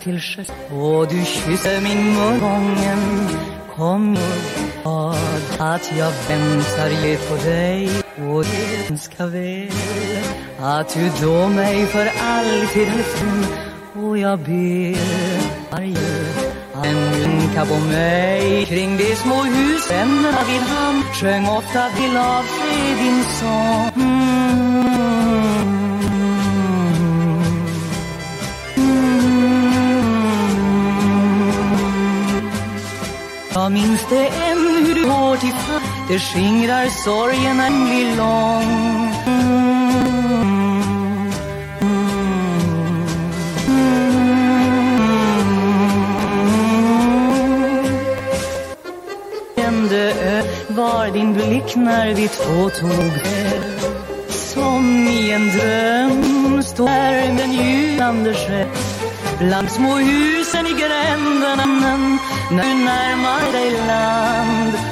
till sjöss. Och du kysste min mun gången Kom och bad att jag väntar ju på dig. Och du önskar väl att du då mig för alltid är fri Och jag ber ju en vinka på mig kring de små husen. Vid hamn Sjöng ofta vill avse din sång. Mm. det än hur du går till fall Det skingrar sorgen när den blir lång mm. Mm. Mm. Var din blick när vi två tog väl Som i en dröm står den ljudande själ Bland små husen i gränderna När du närmar dig land.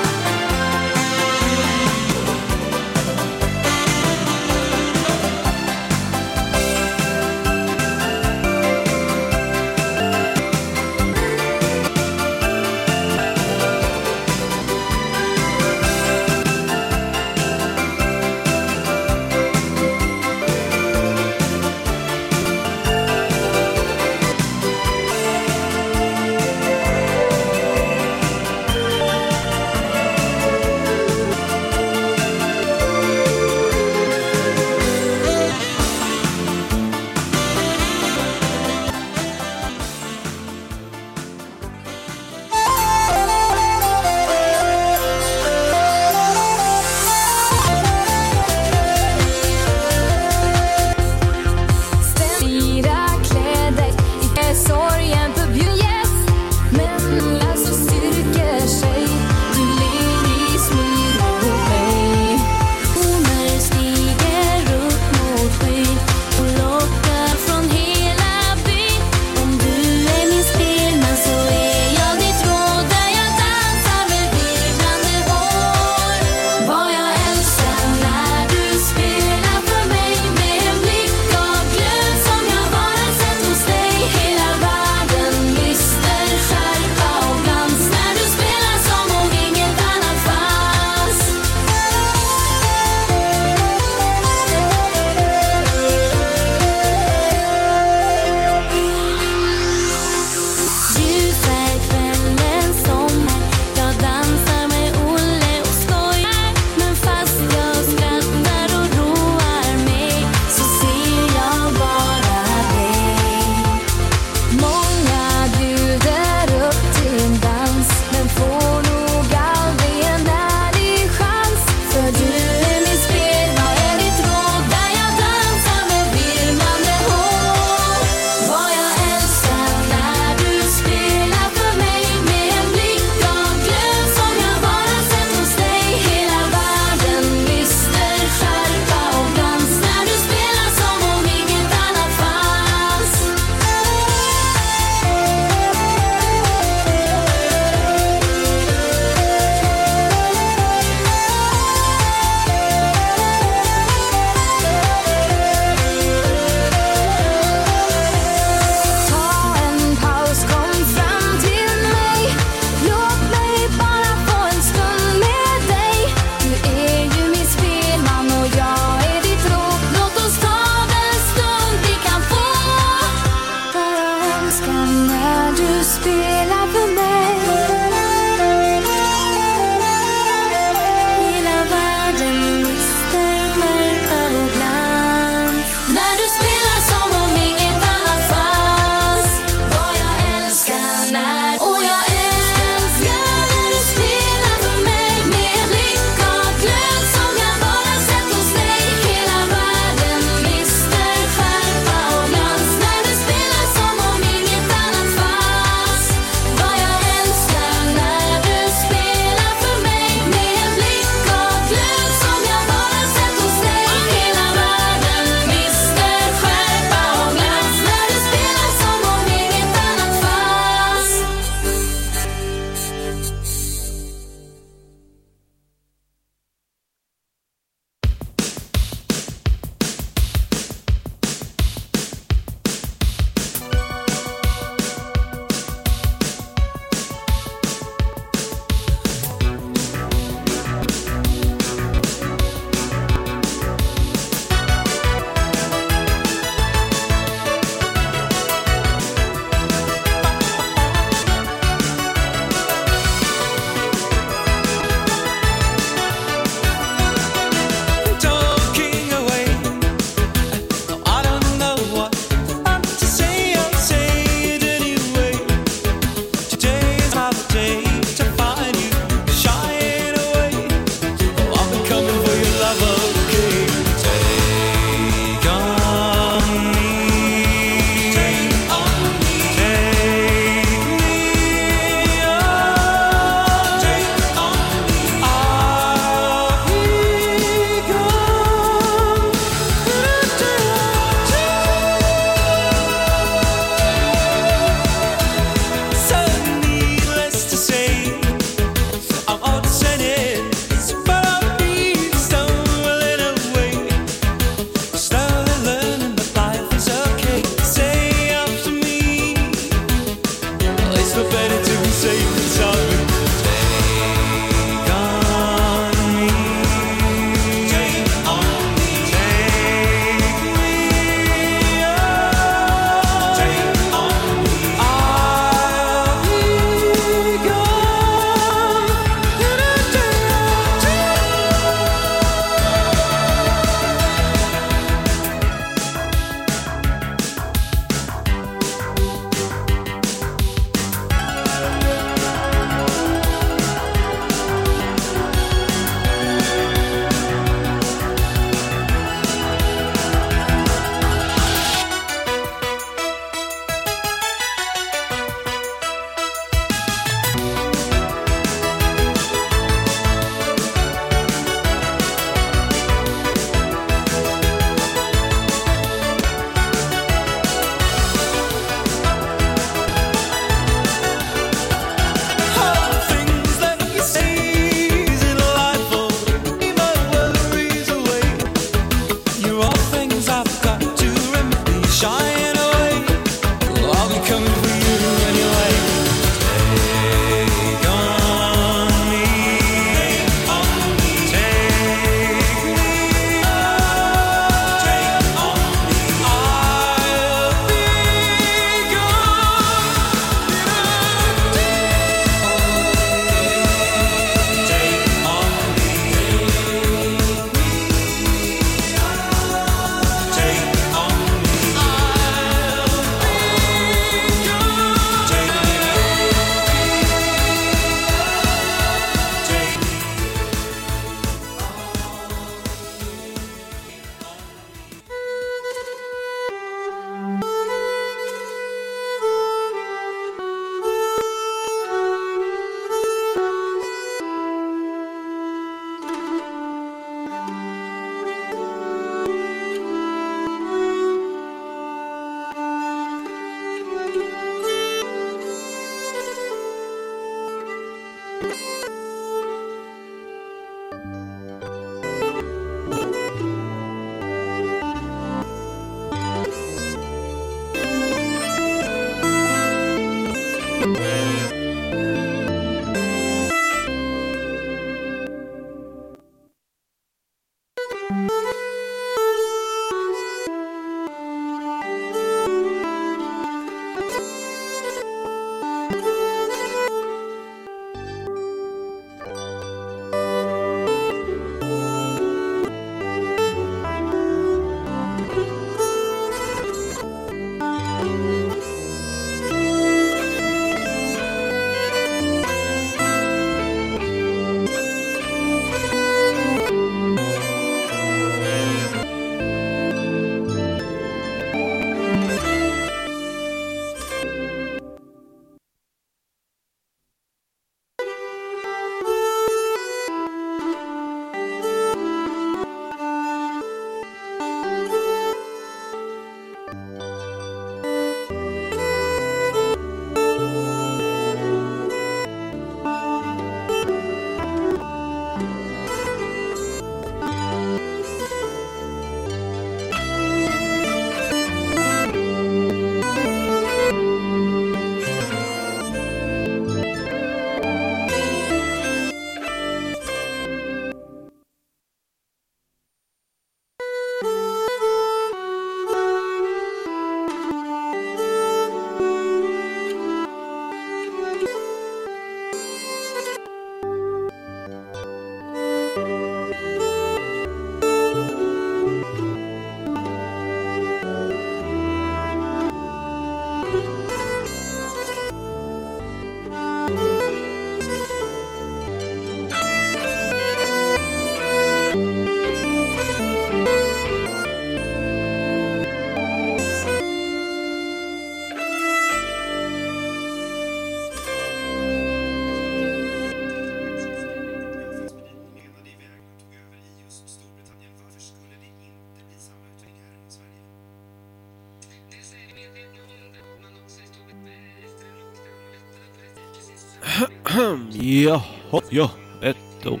Jaha, ja, ett ord.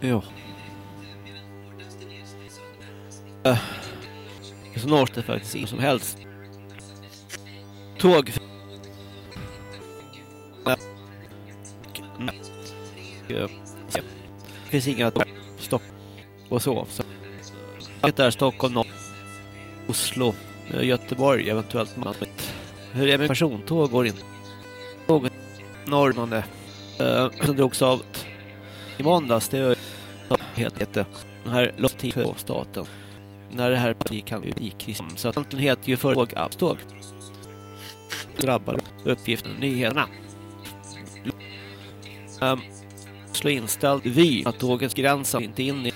Ja. Äh, snart är faktiskt inget som helst. Tåg. Eh, det finns inga stopp och så. så. Det är Stockholm, norr, Oslo, eh, Göteborg eventuellt. Hur är det med persontåg går inte? Tåget norrmande. Eh, som drogs av i måndags. Det är helt jätte. Den här lottiv på staten. När det här kan bli kris. Så att egentligen heter ju företag Appståg. Drabbar uppgiften nyheterna. Ehm, um, slå inställd vy att tågets gränsar inte in i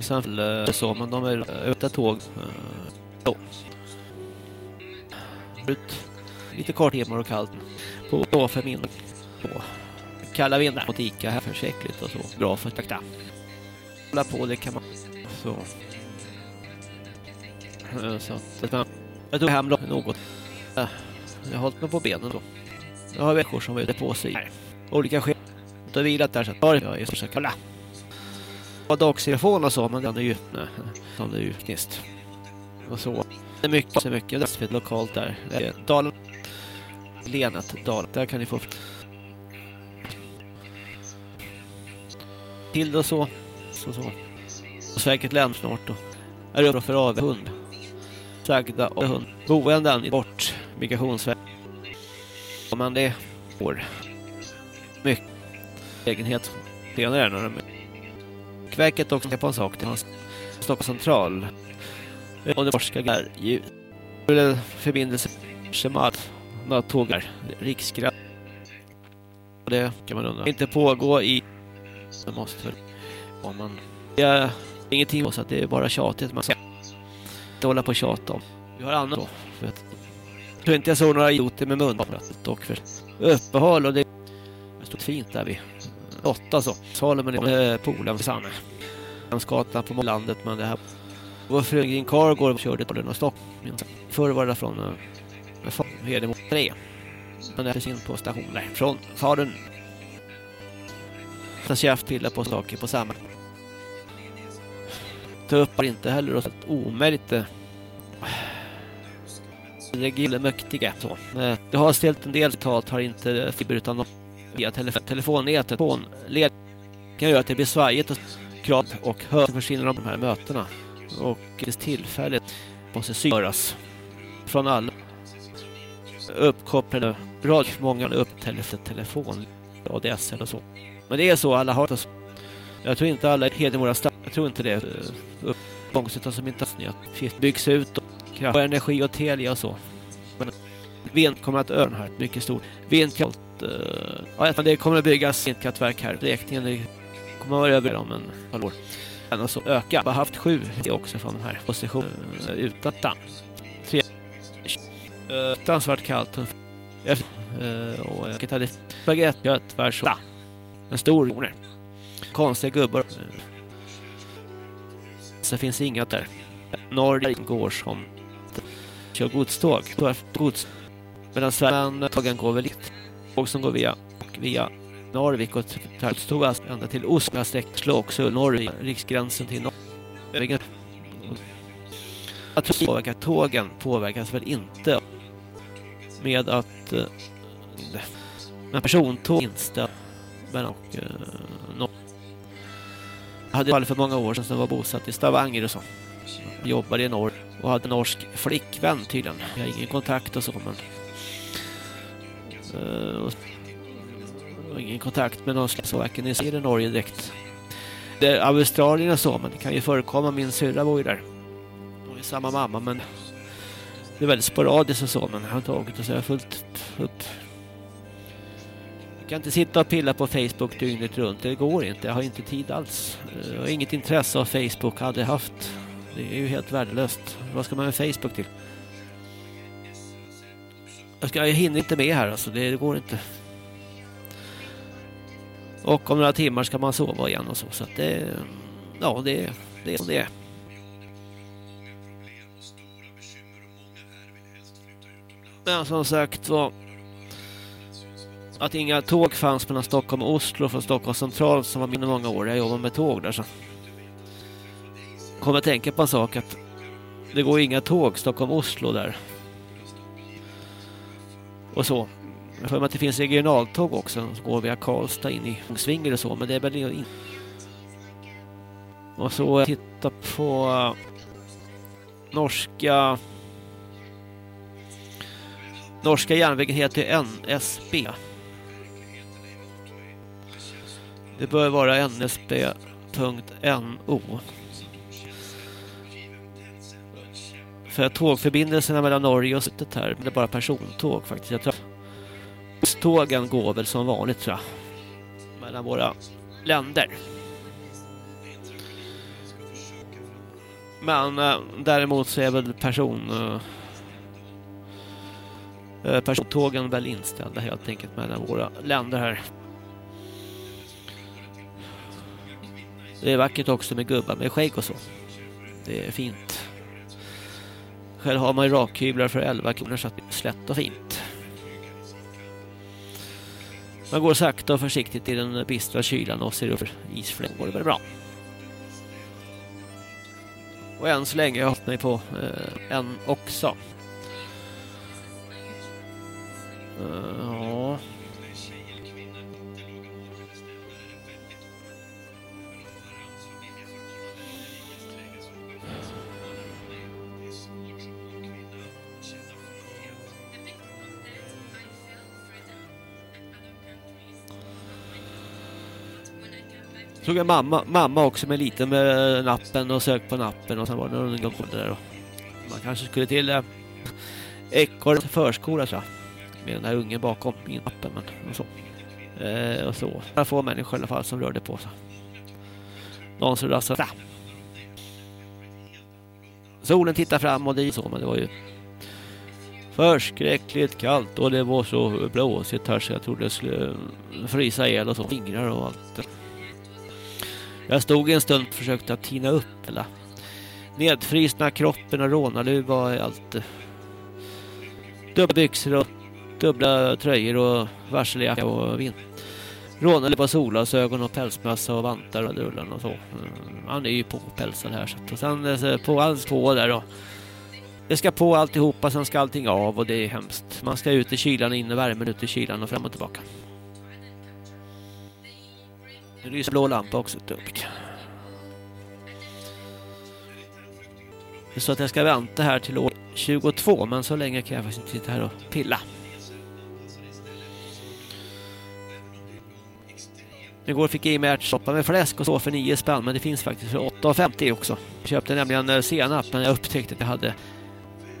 sen så men de är ute tåg eh, då. Ut lite kort timmar och kallt på då för min på kalla vindar mot Ica här för säkert och så bra för takta. Hålla på det kan man så eh, så att jag tog hem något eh, jag har hållit mig på benen då. Jag har veckor som är ute på sig olika skäl har vilat där så att jag är så kolla. Och dagstelefon och så men den är ju nej, den är ju knist. Och så det är mycket så mycket det är lokalt där. Dalen Lenet Dalen där kan ni få till och så så så. Och säkert län snart då. Är det för av hund. Sagda av hund. Boenden bort migrationsverket. Men det får mycket lägenhet senare när de Verket också på en sak till Stockholms central. Och det forskar där ljud. Förbindelse schemat Några tågar riksgräns. Det kan man undra. Inte pågå i det måste om man det är ingenting så att det är bara tjatigt man ska inte hålla på och tjata om. Vi har annat då för att jag tror inte jag såg några idioter med mun. och för uppehåll och det är stort fint där vi åtta så. Salen med eh, polen för Sanne. Gatan på landet men det här vår Frögrin Cargård körde till och Stockholm. Förr var det från uh, Hedemora 3. Men det är in på stationen där. Från Faren. Ta käftpiller på saker på samma. Ta upp inte heller och så omärkt regionen mäktiga så. Det har ställt en del citat har inte fiber utan via telef telefonnätet. På led kan göra att det blir svajigt och krav och hör försvinner de här mötena. Och det tillfället måste syras. Från alla uppkopplade radio många upp telefon telefon ADSL och så. Men det är så alla har det jag tror inte alla är Hedemora jag tror inte det eh, uppgångsutan som inte har byggs ut och kraft och energi och Telia och så. Men vind kommer att öra här. Mycket stort vindkraft uh, ja, det kommer att byggas ett kraftverk här. Räkningen kommer att vara över om en halvår och så alltså, öka. Vi har haft sju också från den här positionen uh, eh, utan tre eh, fruktansvärt kallt. Uh, och jag hade spagetti köttfärssås en stor joner konstiga gubbar. Så finns inget där. Norge går som kör godståg. Gods medan Sverige går väl lite tåg som går via via Narvik och Tartstova ända till Oslo slår också Norge riksgränsen till Norge. Att påverka tågen påverkas väl inte med att eh, men persontåg inställd men och. Eh, Jag hade fallit fall för många år sedan som var bosatt i Stavanger och så. Jobbade i norr och hade en norsk flickvän tydligen. Jag har ingen kontakt och så men Eh, och ingen kontakt med någon slags varken i Sverige Norge direkt. Det är Australien och så, men det kan ju förekomma. Min syrra bor ju där. Hon är samma mamma, men det är väldigt sporadiskt och så, men jag har tagit och så är fullt upp. Jag kan inte sitta och pilla på Facebook dygnet runt, det går inte. Jag har inte tid alls. Eh, jag har inget intresse av Facebook, aldrig haft. Det är ju helt värdelöst. Vad ska man med Facebook till? Jag, ska, jag hinner inte med här alltså, det, det går inte. Och om några timmar ska man sova igen och så. Så att det, ja, det, det är som det är. Men som sagt var. att inga tåg fanns mellan Stockholm och Oslo från Stockholm central som var mindre många år. Jag jobbar med tåg där så. Kommer att tänka på en sak att det går inga tåg Stockholm-Oslo där. Och så. Jag får att det finns regionaltåg också som går via Karlstad in i Svinger och så. Men det är väl in. Och så eh, titta på eh, norska norska järnvägen heter NSB. Det bör vara nsb.no. För tågförbindelserna mellan Norge och Sötet här, det är bara persontåg faktiskt. Jag tror tågen går väl som vanligt tror jag. Mellan våra länder. Men eh, däremot så är väl person eh, eh, persontågen väl inställda helt enkelt mellan våra länder här. Det är vackert också med gubbar med skägg och så. Det är fint. Själv har man ju rakhyvlar för 11 kronor så att det är slätt och fint. Man går sakta och försiktigt i den bistra kylan och ser upp för. Går det väl bra. Och än så länge har jag hållit mig på eh, en också. Uh, ja. Såg jag mamma, mamma också med lite med nappen och sök på nappen och sen var det någon ungdom där och man kanske skulle till eh, Ekorre förskola så med den här ungen bakom i nappen men och så. Eh, och så. Några få människor i alla fall som rörde på sig. Någon som rassade fram. Solen tittar fram och det är så men det var ju förskräckligt kallt och det var så blåsigt här så jag trodde det skulle frysa ihjäl och så. Fingrar och allt. Jag stod en stund och försökte att tina upp eller nedfrysna kroppen och rånarluva och allt. Dubbla byxor och dubbla tröjor och varseljacka och vind. Rånarluva, solglasögon och pälsmössa och vantar och rullan och så. Mm, han är ju på pälsen här. Så. Och sen eh, på alls på där då. Det ska på alltihopa, sen ska allting av och det är hemskt. Man ska ut i kylan, in i värmen, ut i kylan och fram och tillbaka. Det lyser blå lampa också typ. dubbelt. Så att jag ska vänta här till år 22 men så länge kan jag faktiskt inte sitta här och pilla. Igår fick jag i mig ärtsoppa med fläsk och så för 9 spänn men det finns faktiskt för 8,50 också. Jag köpte nämligen senap men jag upptäckte att jag hade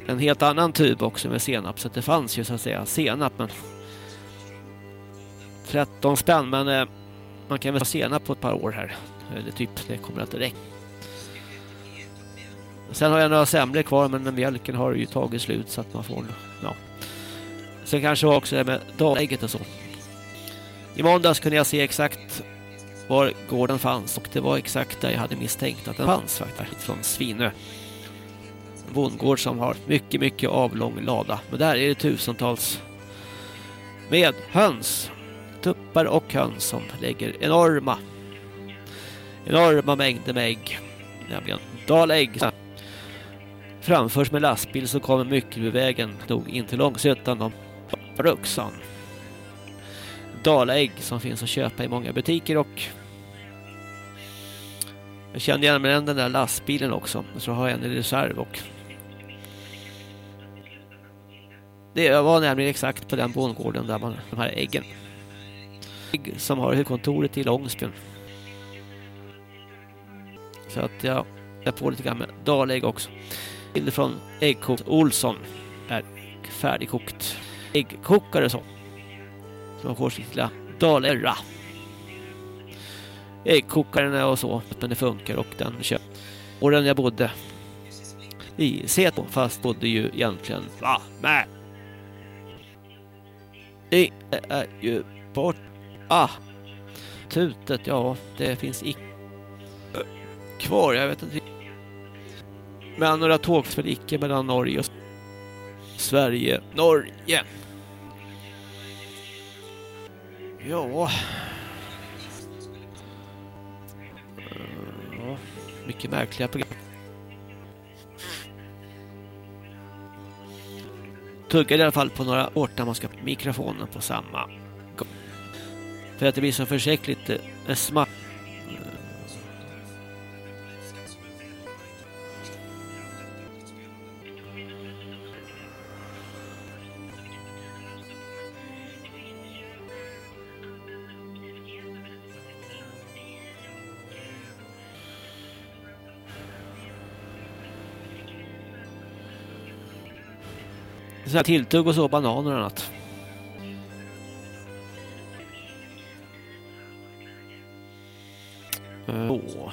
en helt annan tub också med senap så det fanns ju så att säga senap men 13 spänn men eh, man kan väl vara sena på ett par år här. Eller typ, det kommer att räcka. Sen har jag några semlor kvar men mjölken har ju tagit slut så att man får... Ja. Sen kanske också det med dalägget och så. I måndags kunde jag se exakt var gården fanns och det var exakt där jag hade misstänkt att den fanns faktiskt från Svinö. En bondgård som har mycket, mycket avlång lada. Men där är det tusentals med höns tuppar och höns som lägger enorma enorma mängder med ägg. Nämligen dalägg. Framförs med lastbil så kommer Myckelbyvägen nog in till Långsötan om Bruxan. Dalägg som finns att köpa i många butiker och jag kände igen den där lastbilen också. Så har jag en i reserv och det var nämligen exakt på den bondgården där man de här äggen som har huvudkontoret i Långsbyn. Så att jag är på lite grann med dalägg också. Bilder från äggkokt Olsson är färdigkokt. Äggkokare så. Så man får sitt lilla daläggra. Äggkokaren och så, men det funkar och den kör. Och den jag bodde i Seto, fast bodde ju egentligen va, med. Det är ju bort Ah, tutet, ja, det finns icke kvar, jag vet inte. Men några tågtrafiker mellan Norge och Sverige, Norge. Ja. ja. Mycket märkliga program. Tuggar i alla fall på några ort när man ska mikrofonen på samma. För att det blir så försäkligt eh, eh, smart. Så här tilltugg och så, bananer och annat. Åh.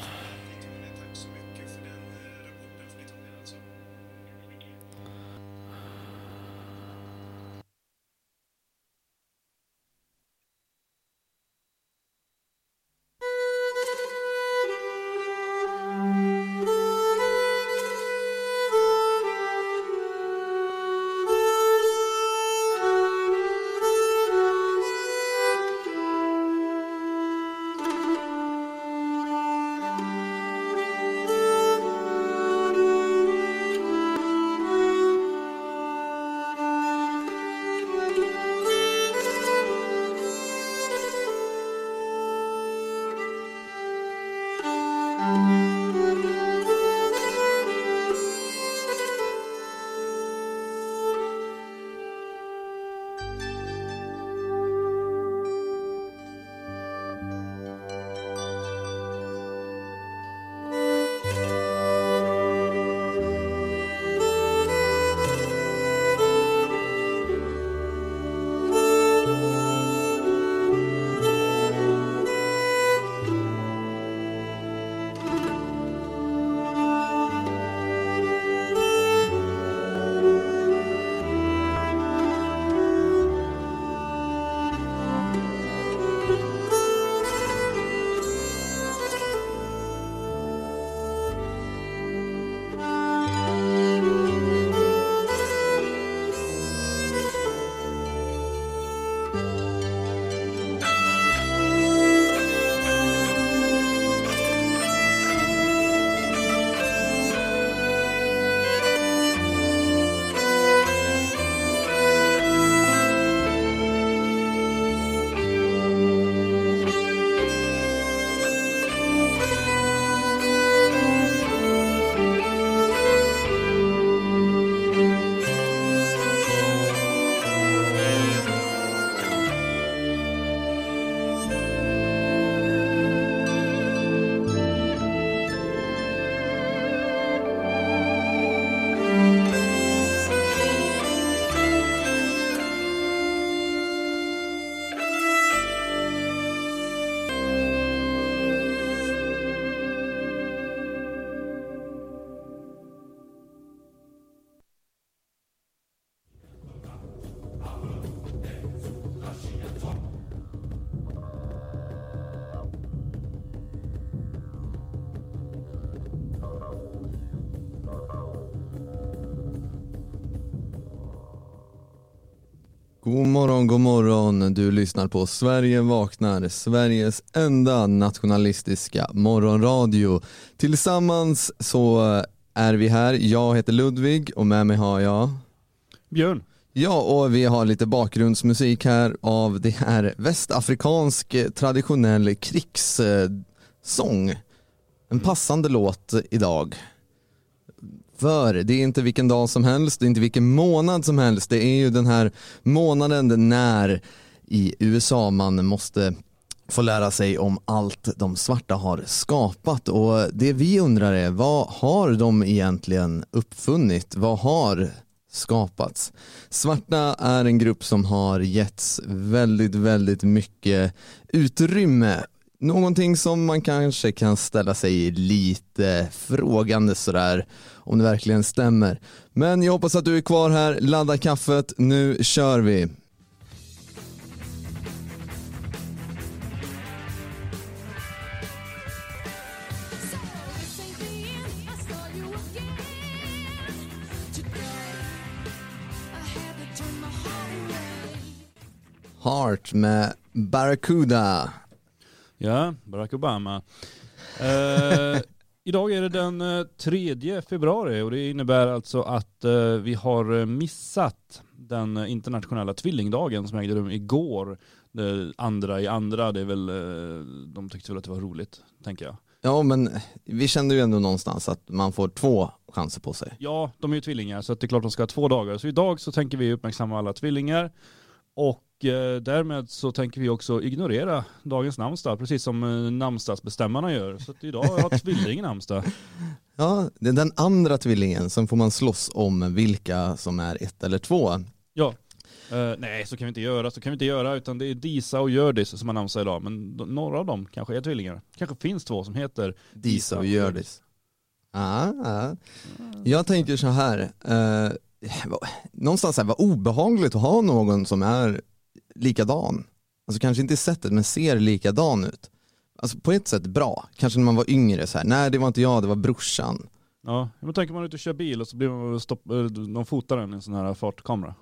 God morgon, god morgon. Du lyssnar på Sverige vaknar, Sveriges enda nationalistiska morgonradio. Tillsammans så är vi här. Jag heter Ludvig och med mig har jag Björn. Ja, och vi har lite bakgrundsmusik här av det här västafrikansk traditionell krigssång. En passande låt idag. För det är inte vilken dag som helst, det är inte vilken månad som helst. Det är ju den här månaden när i USA man måste få lära sig om allt de svarta har skapat. Och det vi undrar är, vad har de egentligen uppfunnit? Vad har skapats? Svarta är en grupp som har getts väldigt, väldigt mycket utrymme Någonting som man kanske kan ställa sig lite frågande sådär om det verkligen stämmer. Men jag hoppas att du är kvar här, ladda kaffet, nu kör vi! Heart med Barracuda. Ja, Barack Obama. Eh, idag är det den eh, 3 februari och det innebär alltså att eh, vi har eh, missat den eh, internationella tvillingdagen som ägde rum igår. Det andra i andra, det är väl, eh, de tyckte väl att det var roligt, tänker jag. Ja men vi kände ju ändå någonstans att man får två chanser på sig. Ja, de är ju tvillingar så det är klart de ska ha två dagar. Så idag så tänker vi uppmärksamma alla tvillingar och eh, därmed så tänker vi också ignorera dagens namnsdag, precis som eh, namnsdagsbestämmarna gör. Så att idag har tvilling namnsdag. Ja, det är den andra tvillingen, sen får man slåss om vilka som är ett eller två. Ja. Eh, nej, så kan vi inte göra, så kan vi inte göra, utan det är Disa och Hjördis som har namnsdag idag. Men några av dem kanske är tvillingar. Kanske finns två som heter Disa och Hjördis. Ja, ja. Jag tänker så här, eh, vad- någonstans här, vad obehagligt att ha någon som är likadan. Alltså kanske inte i sättet men ser likadan ut. Alltså på ett sätt bra, kanske när man var yngre så här. nej det var inte jag, det var brorsan. Ja, men tänker man ut och kör bil och så blir man stopp, eh, de fotar den i en sån här fartkamera.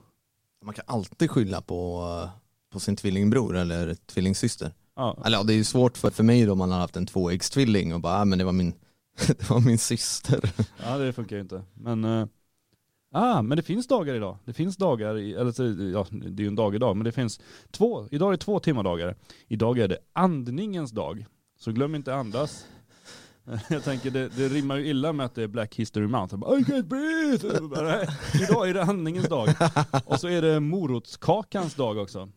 Man kan alltid skylla på, eh, på sin tvillingbror eller tvillingsyster. Ja, Eller ja, det är ju svårt för, för mig då man har haft en tvåäggstvilling och bara, ah, men det var min, det var min syster. ja det funkar ju inte. Men, eh, ah, men det finns dagar idag. Det finns dagar, i, eller ja det är ju en dag idag, men det finns två, idag är det två timmardagar. Idag är det andningens dag. Så glöm inte andas. Jag tänker det, det rimmar ju illa med att det är Black History Month. Jag bara, I can't breathe! Bara, Idag är det andningens dag. Och så är det morotskakans dag också.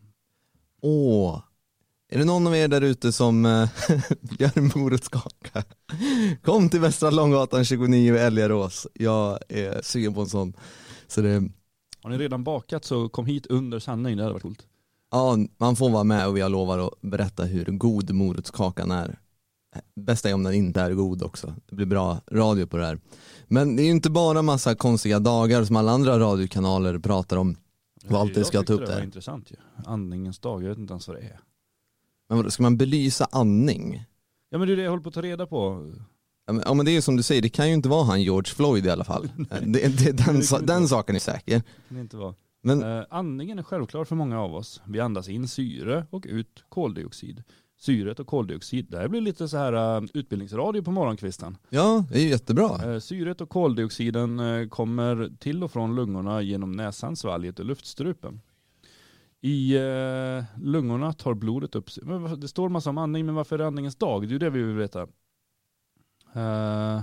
Åh, är det någon av er där ute som eh, gör morotskaka? Kom till Västra Långgatan 29 i Älgarås. Jag är sugen på en sån. Så det, Har ni redan bakat så kom hit under sanning, det hade varit coolt. ja, man får vara med och jag lovar att berätta hur god morotskakan är. Bästa är om den inte är god också. Det blir bra radio på det här. Men det är ju inte bara massa konstiga dagar som alla andra radiokanaler pratar om. Jag ska ta tyckte upp det det var intressant ju. Andningens dag, jag vet inte ens vad det är. Men vadå, ska man belysa andning? Ja men det är det jag håller på att ta reda på. Ja men, ja men det är ju som du säger, det kan ju inte vara han George Floyd i alla fall. det, det, den, sa- kan den saken är säker. Kan det inte vara. Men Eh, andningen är självklar för många av oss. Vi andas in syre och ut koldioxid. Syret och koldioxid, det här blir lite så här eh, utbildningsradio på morgonkvisten. ja, det är jättebra. Eh, syret och koldioxiden eh, kommer till och från lungorna genom näsan, svalget och luftstrupen. I eh, lungorna tar blodet upp, men det står massa om andning, men varför är det andningens dag? Det är ju det vi vill veta. Uh...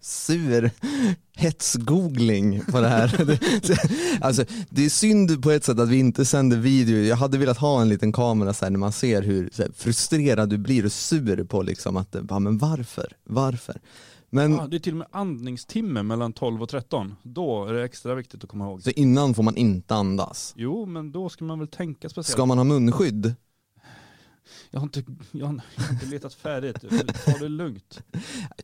Sur hetsgoogling på det här. Det- alltså, det är synd på ett sätt att vi inte sänder video. Jag hade velat ha en liten kamera så här, när man ser hur så här, frustrerad du blir och sur på liksom att, ja, men varför? Varför? Men Ja, det är till och med andningstimme mellan 12 och 13. Då är det extra viktigt att komma ihåg. så innan får man inte andas. Jo, men då ska man väl tänka speciellt. Ska man ha munskydd? Jag, har inte, jag, har, jag har inte letat färdigt. Ta det lugnt.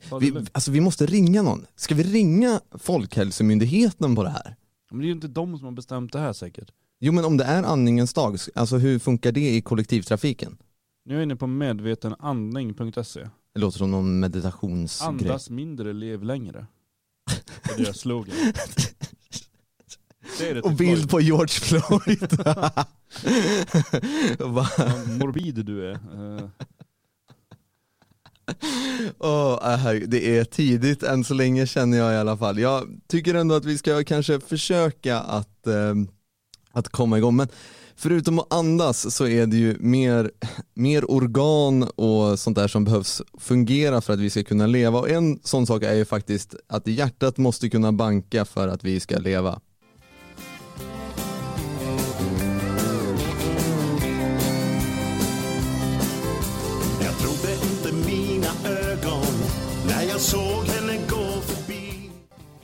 Ta det Vi, lugnt. alltså vi måste ringa någon. Ska vi ringa Folkhälsomyndigheten på det här? Men det är ju inte de som har bestämt det här säkert. Jo men om det är andningens dag, alltså hur funkar det i kollektivtrafiken? Nu är jag inne på medvetenandning.se. Det låter som någon meditationsgrej. Andas mindre, lev längre. Det är deras slogan. Det är det Och till bild Floyd. på George Floyd. Vad morbid du är. Herregud, det är tidigt än så länge känner jag i alla fall. Jag tycker ändå att vi ska kanske försöka att, eh, att komma igång. Men förutom att andas så är det ju mer, mer organ och sånt där som behövs fungera för att vi ska kunna leva. Och en sån sak är ju faktiskt att hjärtat måste kunna banka för att vi ska leva.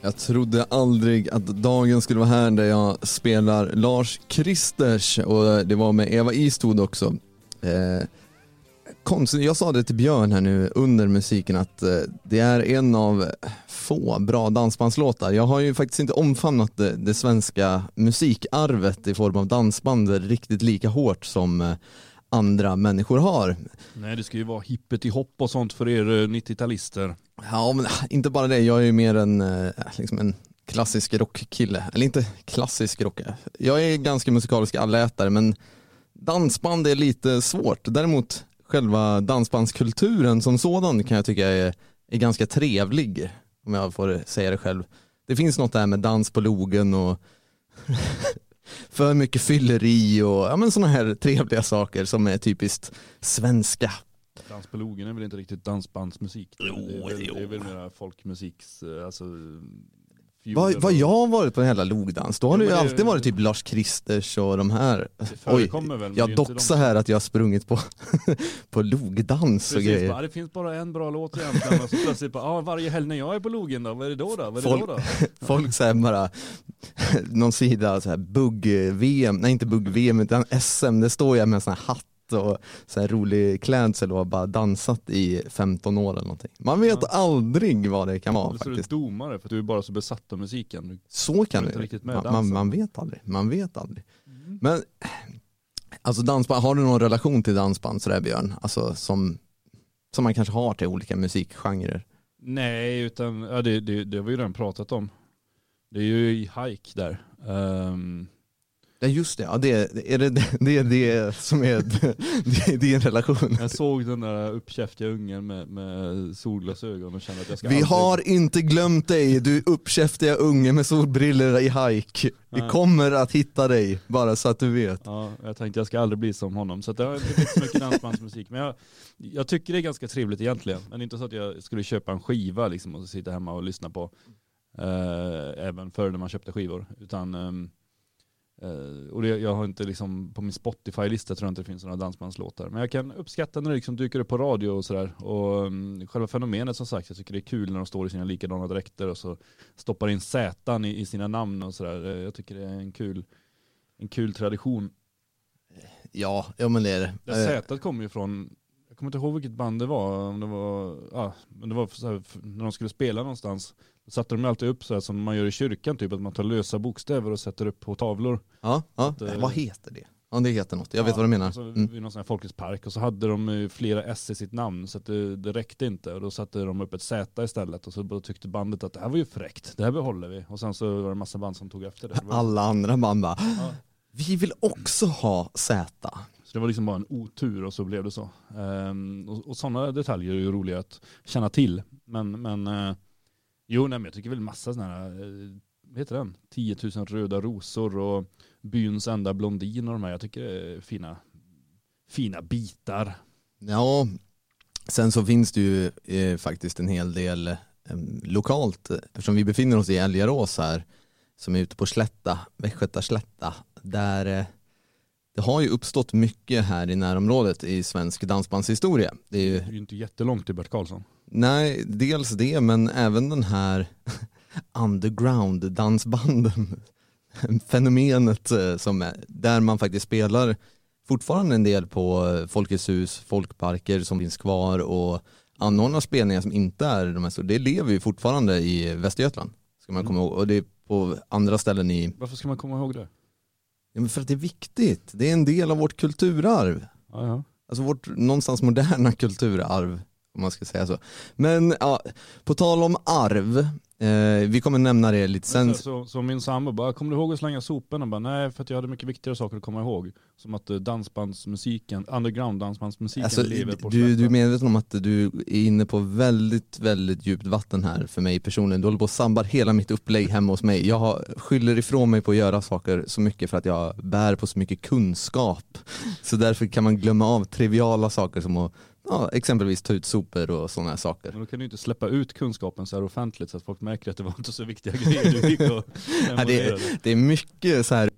Jag trodde aldrig att dagen skulle vara här där jag spelar Lars Kristers och det var med Eva Istod också. Eh, konstigt, jag sa det till Björn här nu under musiken att eh, det är en av få bra dansbandslåtar. Jag har ju faktiskt inte omfamnat det, det svenska musikarvet i form av dansband riktigt lika hårt som eh, andra människor har. nej, det ska ju vara hippet i hopp och sånt för er eh, 90-talister. Ja men inte bara det, jag är ju mer en, eh, liksom en, klassisk rockkille. Eller inte klassisk rock. Jag är ganska musikalisk allätare men dansband är lite svårt. Däremot själva dansbandskulturen som sådan kan jag tycka är, är ganska trevlig. Om jag får säga det själv. Det finns något där med dans på logen och för mycket fylleri och ja, sådana här trevliga saker som är typiskt svenska. Dans på logen är väl inte riktigt dansbandsmusik? Jo, det, är väl, jo. det är väl mer folkmusiks, eh, alltså Vad, vad och- jag har varit på en jävla logdans, då har Ja, det ju det- alltid varit typ Lars Kristers och de här. Det Oj, väl, jag doxar som- här att jag har sprungit på, på logdans och Precis, grejer. bara, det finns bara en bra låt egentligen och så plötsligt bara, ah, varje helg när jag är på logen då, vad är det då då? Vad är det Folk- då då? Folk säger bara, någon sida så här bugg-VM, nej inte bugg-VM utan SM, det står jag med en sån här hatt och så här rolig klädsel och har bara dansat i 15 år eller någonting. Man vet Ja. aldrig vad det kan vara Eller så är du faktiskt. domare för att du är bara så besatt av musiken. Du- Så kan det man, man, man vet aldrig, man vet aldrig. Men alltså dansband, har du någon relation till dansband sådär Björn? Alltså som, som man kanske har till olika musikgenrer? Nej, utan ja, det, det, det har vi ju redan pratat om. Det är ju hike där. Ehm, Ja just det, ja, det, är det, det är det som är det är din relation. jag såg den där uppkäftiga ungen med, med solglasögon och kände att jag ska Vi aldrig... har inte glömt dig, du uppkäftiga unge med solbrillor i hike. Vi kommer att hitta dig, bara så att du vet. Ja, jag tänkte jag ska aldrig bli som honom. Så det har inte blivit så mycket dansbandsmusik. Men jag, jag tycker det är ganska trevligt egentligen. Men inte så att jag skulle köpa en skiva liksom och sitta hemma och lyssna på. Eh, även före när man köpte skivor. Utan, ehm, eh, och det, jag har inte liksom, på min Spotify-lista tror jag inte det finns några dansbandslåtar. Men jag kan uppskatta när det liksom dyker upp på radio och sådär. Och um, själva fenomenet som sagt, jag tycker det är kul när de står i sina likadana dräkter och så stoppar in Z i, i sina namn och sådär. Eh, Jag tycker det är en kul, en kul tradition. Ja, ja men det är det. Det Eh, Z kommer ju från, jag kommer inte ihåg vilket band det var, om det var, ja, men det var så här, f- när de skulle spela någonstans. Då satte de alltid upp så här som man gör i kyrkan, typ att man tar lösa bokstäver och sätter upp på tavlor. Ja, ja. Att, eh, vad heter det? Ja det heter något, jag vet Ja, vad du menar. Alltså, Mm. Vid någon sån här Folkets park och så hade de eh, flera S i sitt namn så att det, det räckte inte och då satte de upp ett Z istället och så tyckte bandet att det här var ju fräckt, det här behåller vi. Och sen så var det massa band som tog efter det. Alla andra band bara, Ja. vi vill också ha Z. Så det var liksom bara en otur och så blev det så. Ehm, och och sådana detaljer är ju roliga att känna till. Men, men jo, nej, men jag tycker väl massa sådana här, eh, vad heter den? 10 000 röda rosor och byns enda blondin och de här. Jag tycker det är fina, fina bitar. Ja, sen så finns det ju eh, faktiskt en hel del eh, lokalt, eftersom vi befinner oss i Älgarås här, som är ute på Slätta, Västgöta Slätta, där eh, det har ju uppstått mycket här i närområdet i svensk dansbandshistoria. Det är ju Det är ju inte jättelångt till Bert Karlsson. Nej, dels det men även den här underground-dansbanden. Fenomenet eh, som är, där man faktiskt spelar fortfarande en del på eh, Folkets hus, folkparker som finns kvar och anordnar spelningar som inte är de här stora. Det lever ju fortfarande i Västergötland. Ska man komma ihåg. Och det är på andra ställen i, Varför ska man komma ihåg det? ja, men för att det är viktigt. Det är en del av vårt kulturarv. Ja, ja. Alltså vårt någonstans moderna kulturarv, om man ska säga så. Men ja, på tal om arv, eh, vi kommer nämna det lite sen. Så, så, så min sambo bara, kommer du ihåg att slänga soporna? Bara, Nej, för att jag hade mycket viktigare saker att komma ihåg. Som att eh, dansbandsmusiken, underground dansbandsmusiken Alltså, lever på du, du är medveten om att du är inne på väldigt, väldigt djupt vatten här för mig personligen. Du håller på att sabbar hela mitt upplägg hemma hos mig. Jag skyller ifrån mig på att göra saker så mycket för att jag bär på så mycket kunskap. Så därför kan man glömma av triviala saker som att ja, exempelvis ta ut sopor och sådana saker. Men då kan du inte släppa ut kunskapen så här offentligt så att folk märker att det var inte så viktiga grejer du gick och Ja, det, det är mycket så här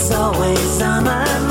It's always summer.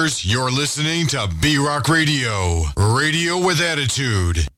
You're listening to B Rock Radio, radio with attitude.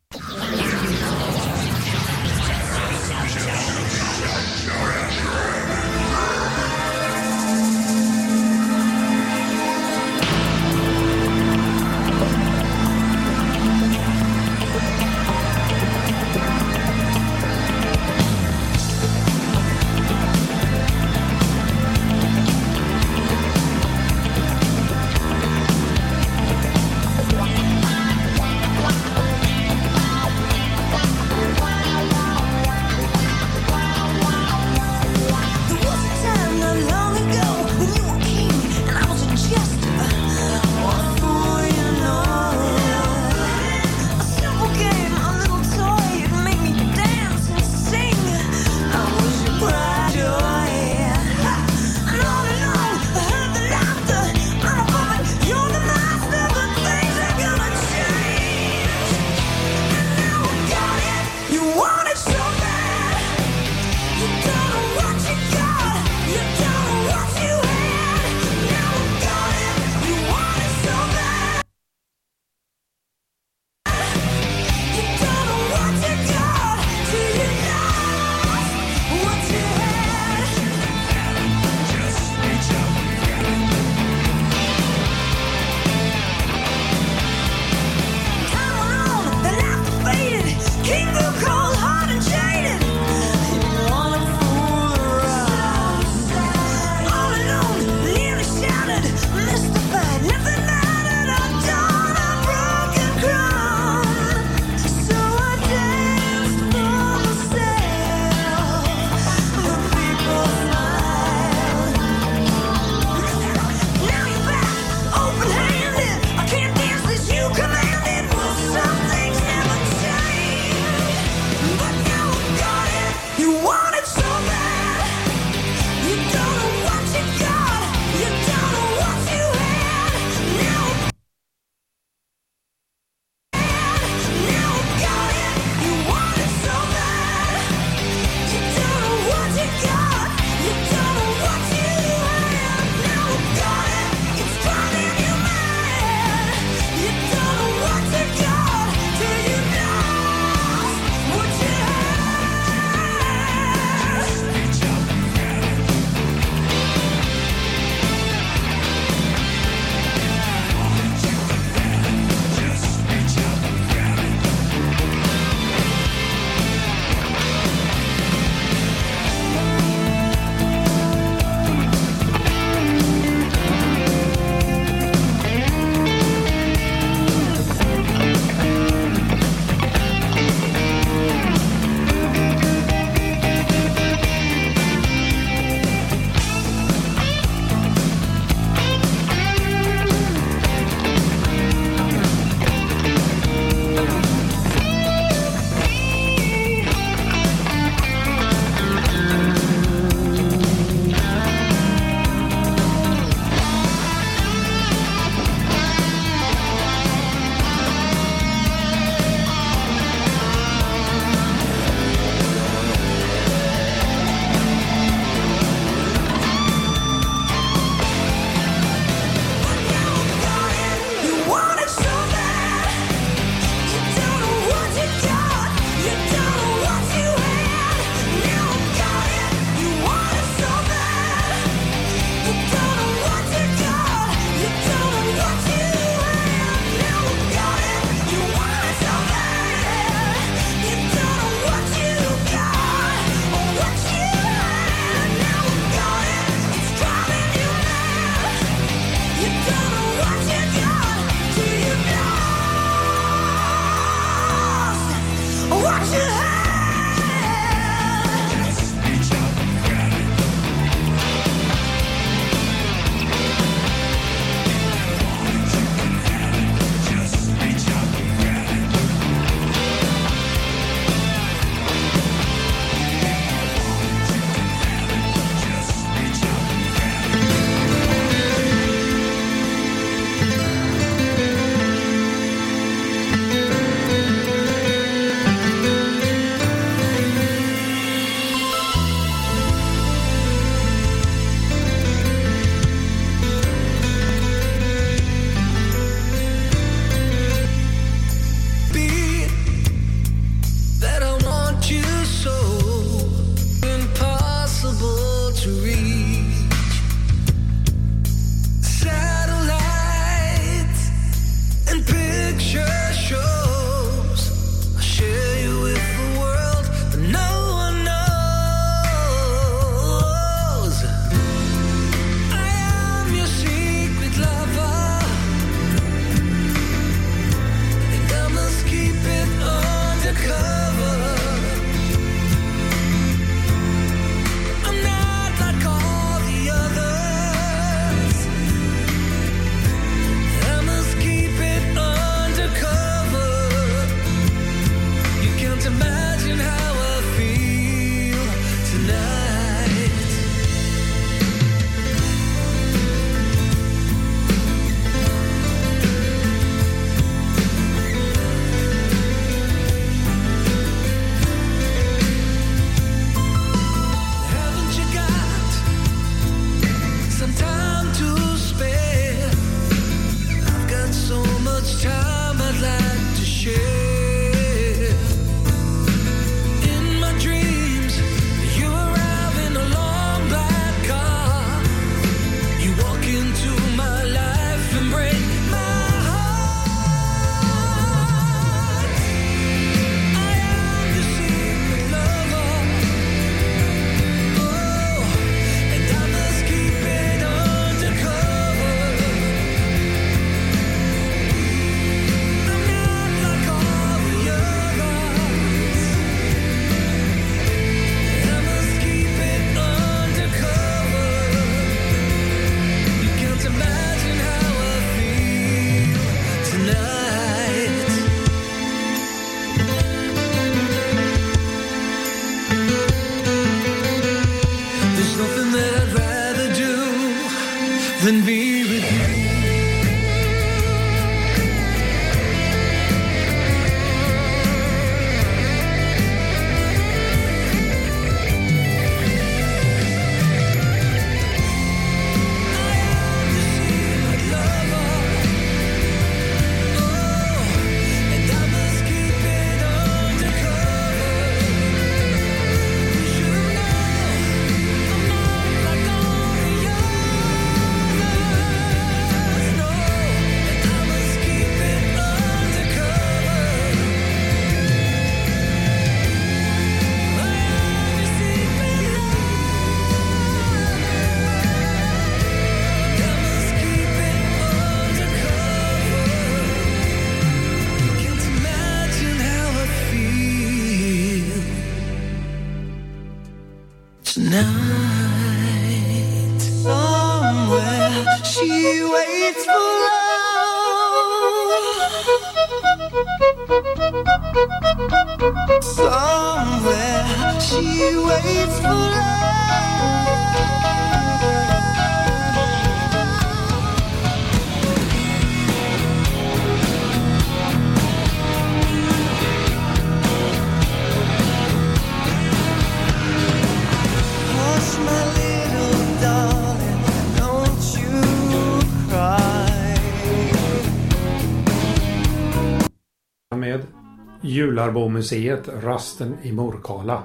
Jularbomuseet Rasten i Morkala.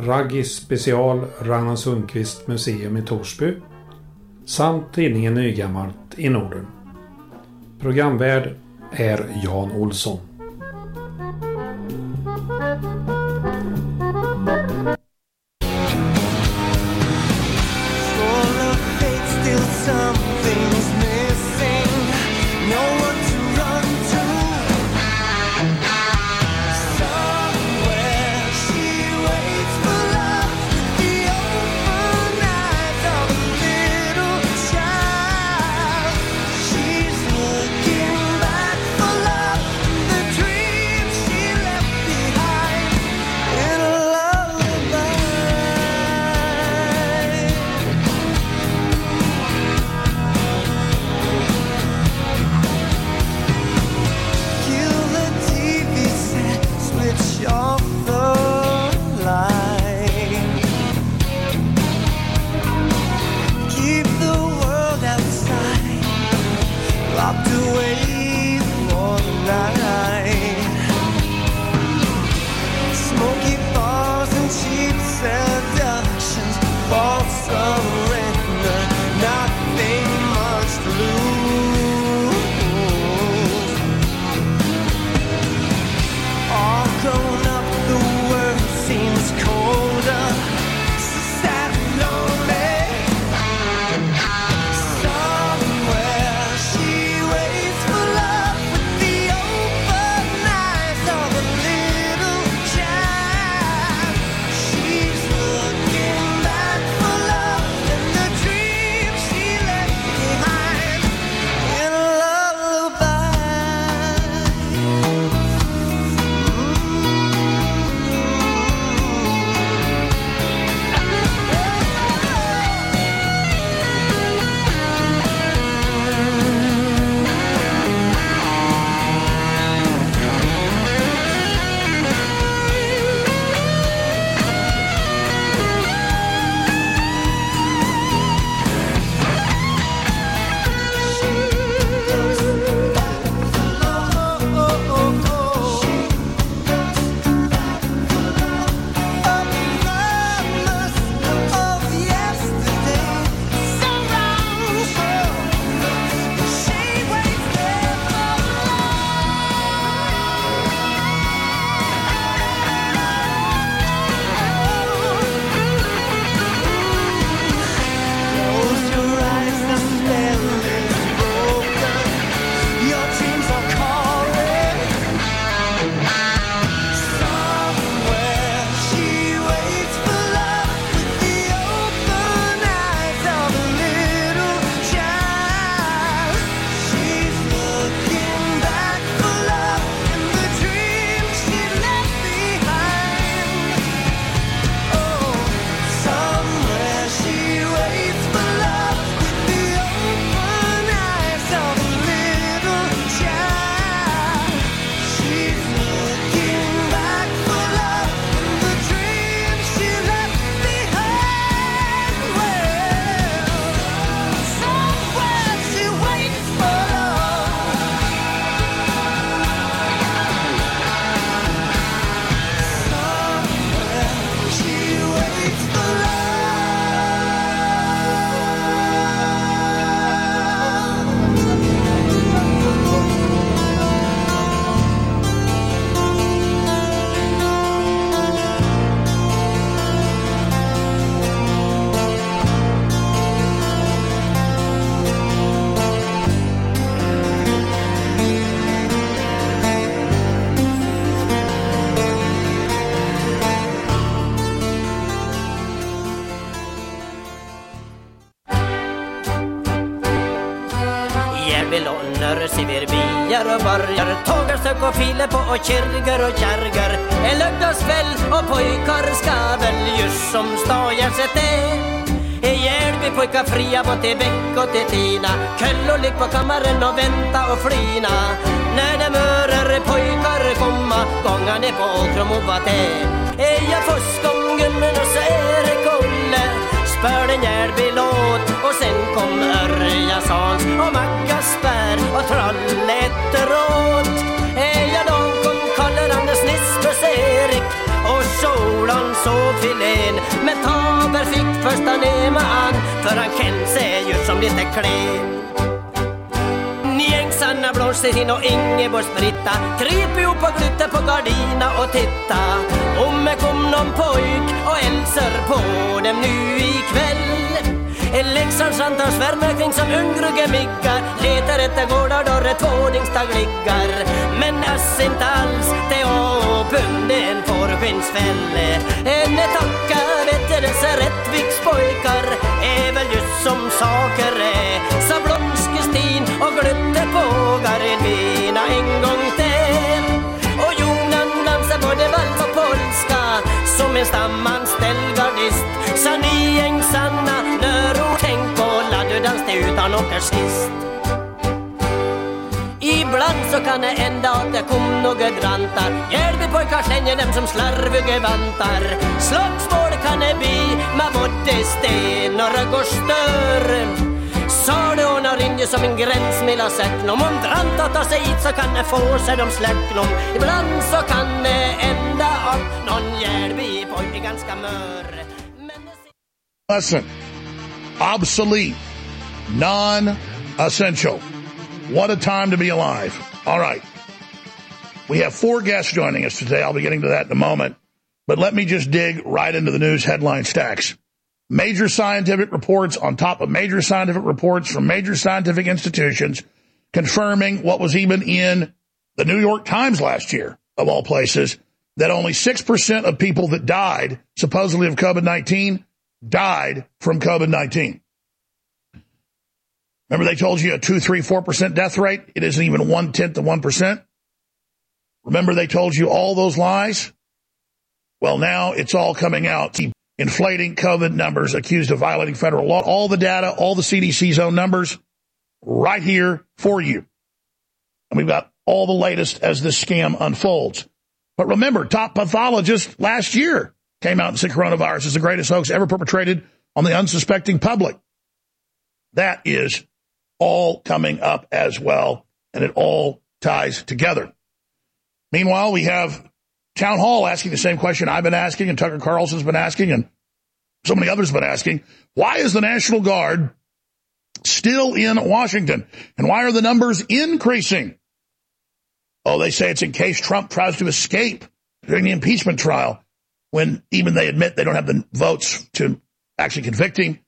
Raggis special Ragnar Sundqvist museum i Torsby samt tidningen Nygammalt i Norden. Programvärd är Jan Olsson. Lök och file på och Kirger och kärger En lördagskväll och pojkar ska väl just som stajarset är Ihjäl vi pojkar fria både till Bäck och till Tina. Köll och ligg på kammaren och vänta och flina. När de mörer pojkar komma Gånga ner på Åkrom och vad det är jag fuskgången men och så är det Kolle för en Järby-låt och sen kom Örjasans och Mackasbär och Trollhätteråt. Ja, då kom Karl-Anders Nisbus Erik och Solon Sofilén. filén Men Taber fick första nema an för han kände sig ju som lite klen Anna Sanna Blomsterhin och Ingeborgs Britta Kryp ihop och knytte på gardina och titta Om det kom någon pojk och hälsar på dem nu ikväll. Leksands antar svärmar kring som ungrugge miggar. Letar efter gårdar då det tvådingsdag liggar. Men ass inte alls det och en fårskinnsfälle En tacka vet jag du dessa pojkar är väl just som saker är. Sa Blomskestin och glömde på gardina en gång till. Och Jonan dansar både vals och polska som en stamanställd gardist Sa ni ängsanna när hon tänk på laddudans du utan åker sist Ibland så kan det hända att det kom några drantar Järbypojkar slänger dem som slarviga vantar Slagsmål kan det bli med både sten och stör Sa det ordnar in ju som en gräns mellan säcknom Om drantar tar sig hit så kan det få sig de släcknom Ibland så kan det hända att någon Järbypojke är ganska mör Lesson. Obsolete. Non essential. What a time to be alive. All right. We have four guests joining us today. I'll be getting to that in a moment. But let me just dig right into the news headline stacks. Major scientific reports on top of major scientific reports from major scientific institutions confirming what was even in the New York Times last year, of all places, that only 6% of people that died, supposedly of COVID 19, died from COVID 19. Remember, they told you a 2, 3, 4% death rate? It isn't even one tenth of 1%. Remember, they told you all those lies? Well, now it's all coming out. Inflating COVID numbers accused of violating federal law. All the data, all the CDC's own numbers right here for you. And we've got all the latest as this scam unfolds. But remember, top pathologist last year came out and said coronavirus is the greatest hoax ever perpetrated on the unsuspecting public. That is all coming up as well, and it all ties together. Meanwhile, we have Town Hall asking the same question I've been asking, and Tucker Carlson's been asking, and so many others have been asking. Why is the National Guard still in Washington? And why are the numbers increasing? Oh, they say it's in case Trump tries to escape during the impeachment trial when even they admit they don't have the votes to actually convict him.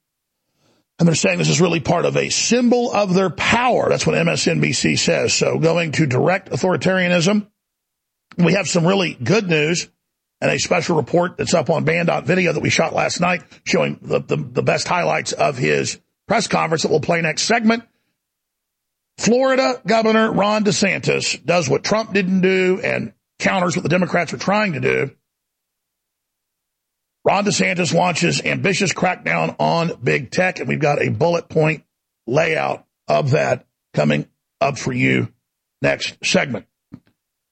And they're saying this is really part of a symbol of their power. That's what MSNBC says. So going to direct authoritarianism. We have some really good news and a special report that's up on band.video that we shot last night showing the, the, the best highlights of his press conference that we'll play next segment. Florida Governor Ron DeSantis does what Trump didn't do and counters what the Democrats are trying to do. Ron DeSantis launches ambitious crackdown on big tech, and we've got a bullet point layout of that coming up for you next segment.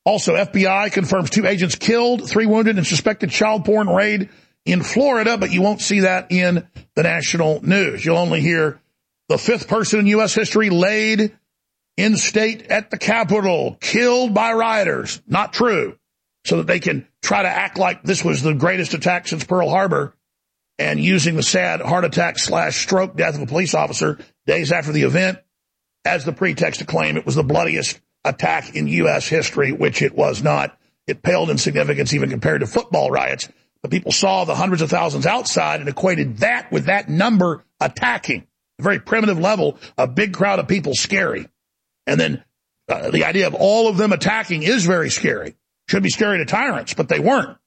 Also, FBI confirms two agents killed, three wounded in suspected child porn raid in Florida, but you won't see that in the national news. You'll only hear the fifth person in U.S. history laid in state at the Capitol, killed by rioters. Not true. So that they can try to act like this was the greatest attack since Pearl Harbor and using the sad heart attack slash stroke death of a police officer days after the event as the pretext to claim it was the bloodiest attack in U.S. history, which it was not. It paled in significance even compared to football riots. But people saw the hundreds of thousands outside and equated that with that number attacking. A very primitive level, a big crowd of people scary. And then uh, the idea of all of them attacking is very scary. Should be scary to tyrants, but they weren't.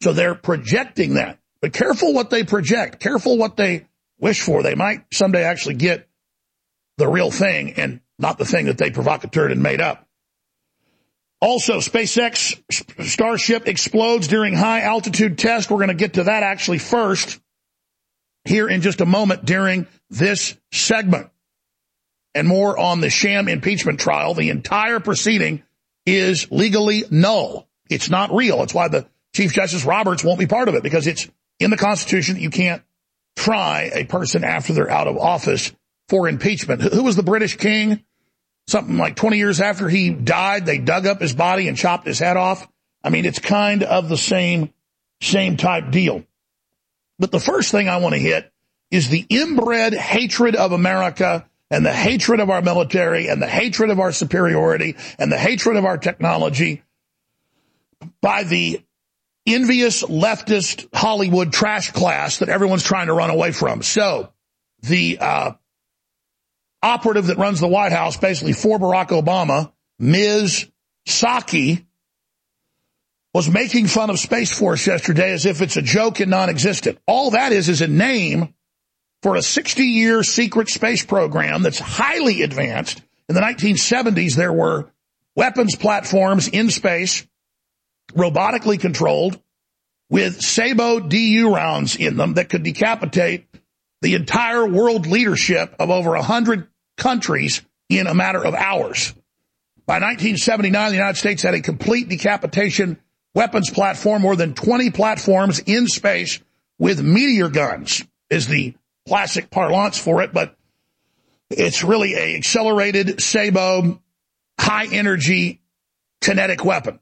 So they're projecting that. But careful what they project. Careful what they wish for. They might someday actually get the real thing and not the thing that they provocateured and made up. Also, SpaceX Starship explodes during high altitude test. We're going to get to that actually first here in just a moment during this segment. And more on the sham impeachment trial. The entire proceeding is legally null. It's not real. It's why the Chief Justice Roberts won't be part of it because it's in the Constitution that you can't try a person after they're out of office for impeachment. Who was the British king? Something like 20 years after he died, they dug up his body and chopped his head off. I mean, it's kind of the same, same type deal. But the first thing I want to hit is the inbred hatred of America and the hatred of our military and the hatred of our superiority and the hatred of our technology by the envious leftist Hollywood trash class that everyone's trying to run away from. So the uh, operative that runs the White House, basically for Barack Obama, Ms. Saki, was making fun of Space Force yesterday as if it's a joke and non-existent. All that is is a name for a 60-year secret space program that's highly advanced. In the 1970s, there were weapons platforms in space, robotically controlled, with Sabo DU rounds in them that could decapitate the entire world leadership of over 100 countries in a matter of hours. By 1979, the United States had a complete decapitation weapons platform, more than 20 platforms in space with meteor guns is the classic parlance for it, but it's really a accelerated Sabo high energy kinetic weapon.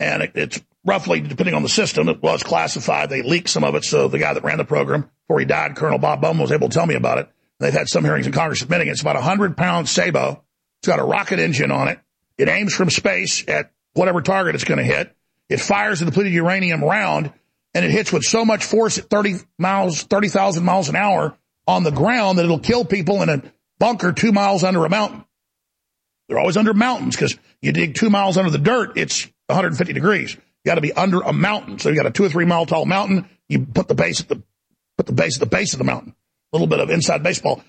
And it, it's roughly, depending on the system, it was classified. They leaked some of it. So the guy that ran the program before he died, Colonel Bob Bowman, was able to tell me about it. They've had some hearings in Congress admitting it. It's about a hundred pound Sabo. It's got a rocket engine on it. It aims from space at whatever target it's going to hit. It fires a depleted uranium round and it hits with so much force at 30 miles, 30,000 miles an hour on the ground that it'll kill people in a bunker two miles under a mountain. They're always under mountains because you dig two miles under the dirt, it's 150 degrees. You got to be under a mountain. So you got a two or three mile tall mountain. You put the base at the, put the base at the base of the mountain. A little bit of inside baseball.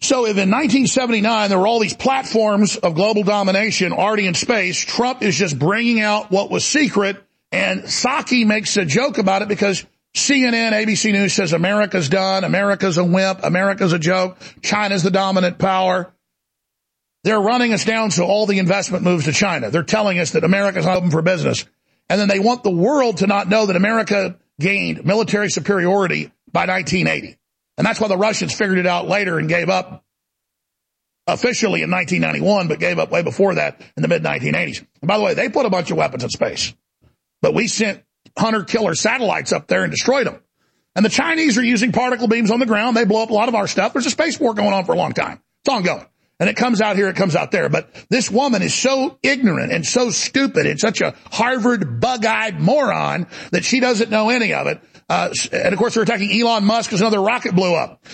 So if in 1979 there were all these platforms of global domination already in space, Trump is just bringing out what was secret and Saki makes a joke about it because CNN, ABC News says America's done, America's a wimp, America's a joke, China's the dominant power. They're running us down so all the investment moves to China. They're telling us that America's not open for business. And then they want the world to not know that America gained military superiority by 1980. And that's why the Russians figured it out later and gave up officially in 1991, but gave up way before that in the mid 1980s. And by the way, they put a bunch of weapons in space, but we sent hunter killer satellites up there and destroyed them. And the Chinese are using particle beams on the ground. They blow up a lot of our stuff. There's a space war going on for a long time. It's ongoing. And it comes out here, it comes out there. But this woman is so ignorant and so stupid and such a Harvard bug-eyed moron that she doesn't know any of it. Uh, and of course, they're attacking Elon Musk because another rocket blew up.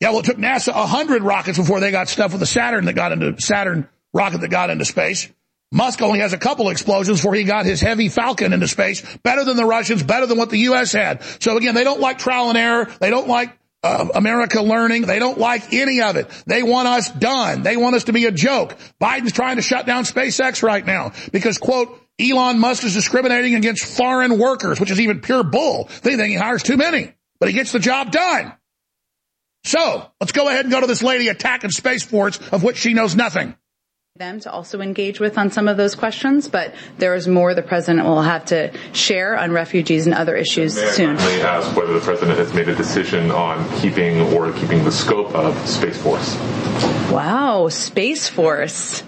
Yeah, well, it took NASA a hundred rockets before they got stuff with the Saturn that got into Saturn rocket that got into space. Musk only has a couple explosions before he got his heavy Falcon into space. Better than the Russians, better than what the U.S. had. So again, they don't like trial and error. They don't like uh, America learning. They don't like any of it. They want us done. They want us to be a joke. Biden's trying to shut down SpaceX right now because, quote, Elon Musk is discriminating against foreign workers, which is even pure bull. They think he hires too many, but he gets the job done. So let's go ahead and go to this lady attacking Space Force of which she knows nothing. Them to also engage with on some of those questions, but there is more the president will have to share on refugees and other issues May I soon. finally ask whether the president has made a decision on keeping or keeping the scope of Space Force? Wow, Space Force.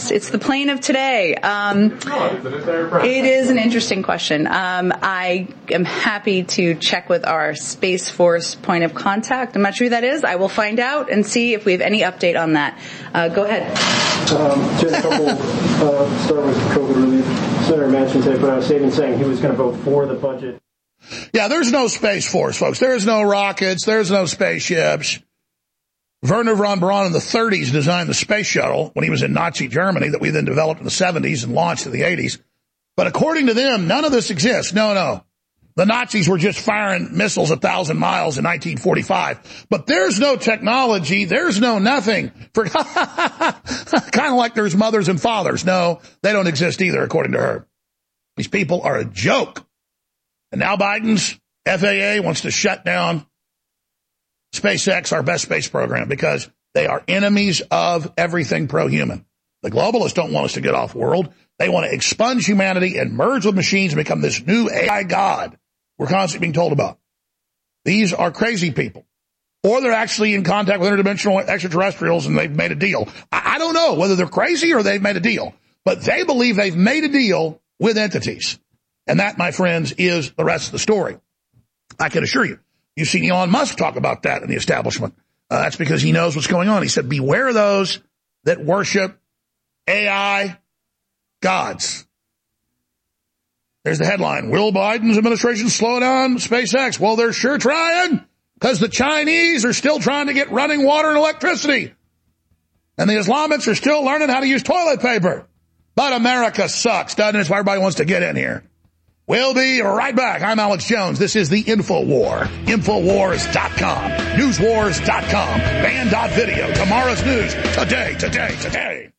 It's, it's the plane of today. Um, it is an interesting question. Um, I am happy to check with our Space Force point of contact. I'm not sure who that is. I will find out and see if we have any update on that. Uh, go ahead. Um, just a couple, uh, start with COVID relief. Senator Manchin today put out a statement saying he was going to vote for the budget. Yeah, there's no Space Force, folks. There's no rockets. There's no spaceships. Werner von Braun in the 30s designed the space shuttle when he was in Nazi Germany that we then developed in the 70s and launched in the 80s. But according to them, none of this exists. No, no. The Nazis were just firing missiles a thousand miles in 1945. But there's no technology. There's no nothing for kind of like there's mothers and fathers. No, they don't exist either, according to her. These people are a joke. And now Biden's FAA wants to shut down SpaceX, our best space program, because they are enemies of everything pro-human. The globalists don't want us to get off world. They want to expunge humanity and merge with machines and become this new AI God we're constantly being told about. These are crazy people. Or they're actually in contact with interdimensional extraterrestrials and they've made a deal. I, I don't know whether they're crazy or they've made a deal, but they believe they've made a deal with entities. And that, my friends, is the rest of the story. I can assure you. You've seen Elon Musk talk about that in the establishment. Uh, that's because he knows what's going on. He said, beware those that worship AI gods. There's the headline. Will Biden's administration slow down SpaceX? Well, they're sure trying because the Chinese are still trying to get running water and electricity. And the Islamics are still learning how to use toilet paper. But America sucks, doesn't it? That's why everybody wants to get in here. We'll be right back. I'm Alex Jones. This is the Info War. Infowars.com. Newswars.com. Band.video. Tomorrow's news. Today, today, today.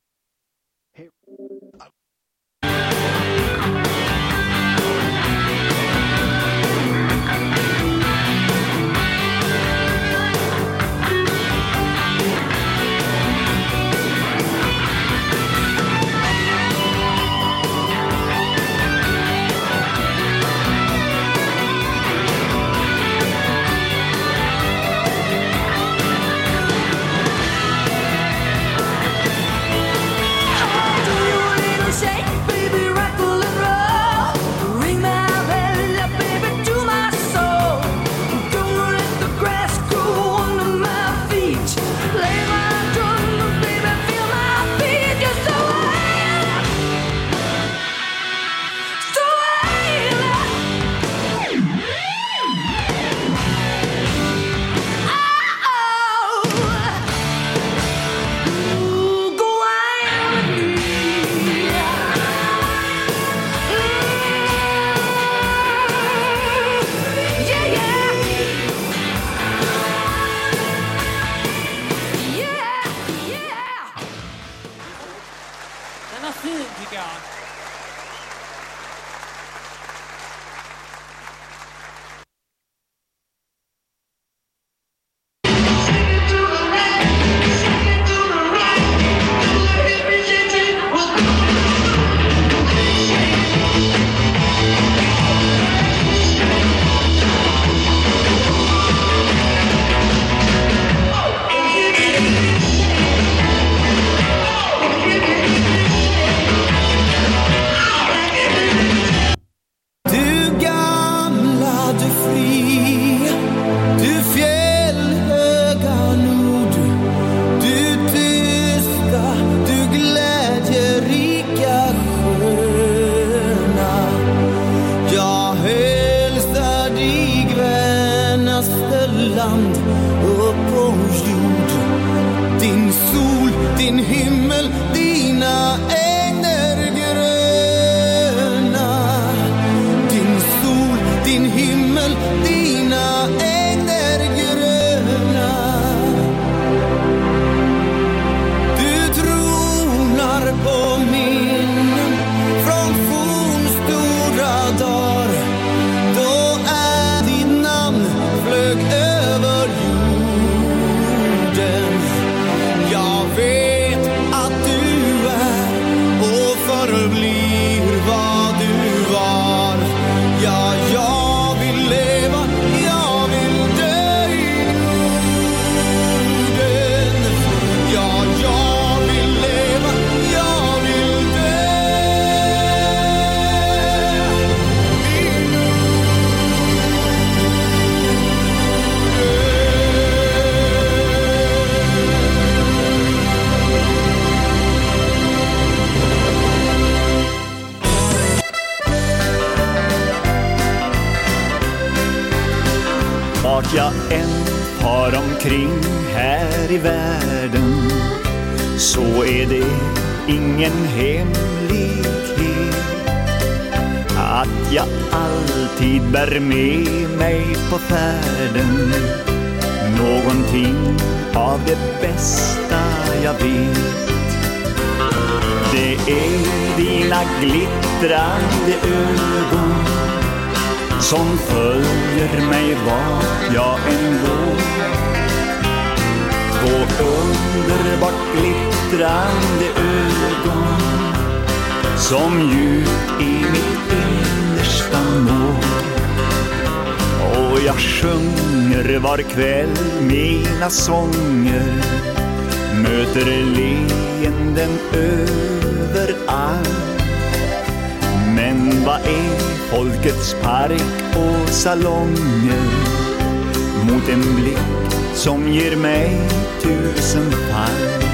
Som ger mig tusen pant.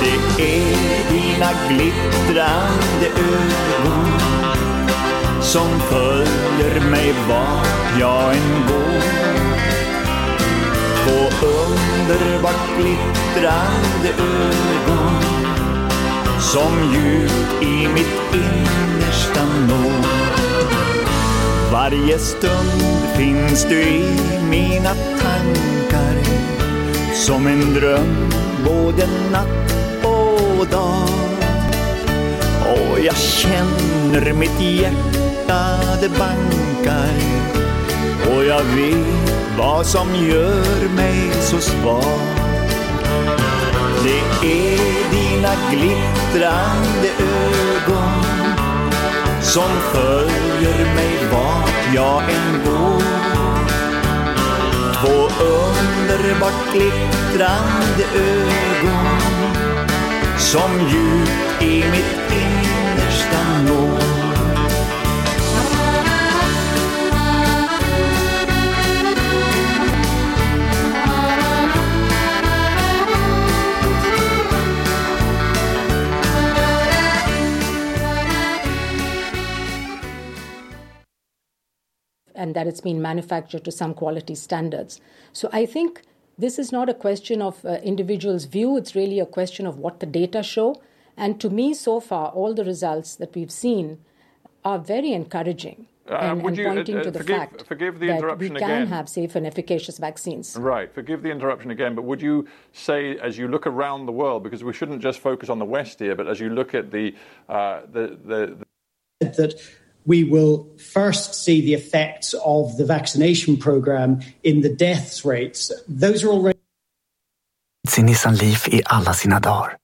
Det är dina glittrande ögon som följer mig vart jag än går. Två underbart glittrande ögon som djupt i mitt innersta når. Varje stund finns du i mina tankar som en dröm både natt och dag. Och jag känner mitt hjärta det bankar och jag vet vad som gör mig så svag. Det är dina glittrande ögon som följer mig vart jag än går. Två underbart glittrande ögon som djupt i mitt innersta når. And that it's been manufactured to some quality standards. So I think this is not a question of uh, individuals' view, it's really a question of what the data show. And to me, so far, all the results that we've seen are very encouraging Uh, and, would and you, pointing uh, to the forgive- fact forgive the that we can again. have safe and efficacious vaccines. Right, forgive the interruption again, but would you say, as you look around the world, because we shouldn't just focus on the West here, but as you look at the uh, the, the, the that we will first see the effects of the vaccination program in the deaths rates. Those are already sin Leaf i alla sina dagar.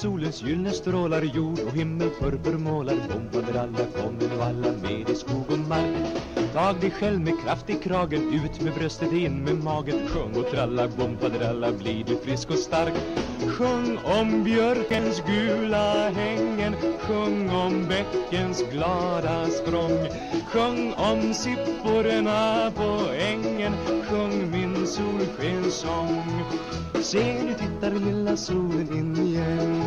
Solens gyllene strålar jord och himmel purpurmålar Bombade alla, kommer nu alla med i skog och mark. Tag dig själv med kraft i kragen, ut med bröstet, in med magen. Sjung och tralla, bompaderalla, blir du frisk och stark. Sjung om björkens gula hängen Sjung om bäckens glada språng. Sjung om sipporna på ängen Sjung solskenssång Se nu tittar lilla solen in igen?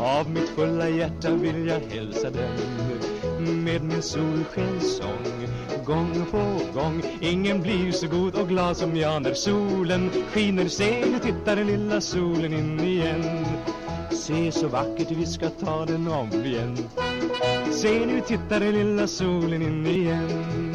Av mitt fulla hjärta vill jag hälsa den. Med min solskenssång Gång på gång. Ingen blir så god och glad som jag när solen skiner. Se nu tittar lilla solen in igen? Se så vackert vi ska ta den om igen. Se nu tittar lilla solen in igen.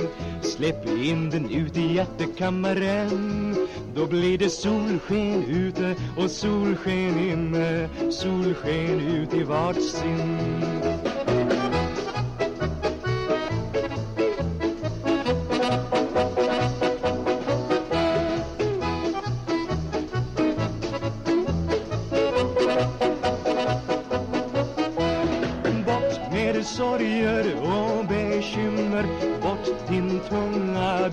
Släpp in den ut i hjärtekammaren. Då blir det solsken ute och solsken inne Solsken ut i vart sin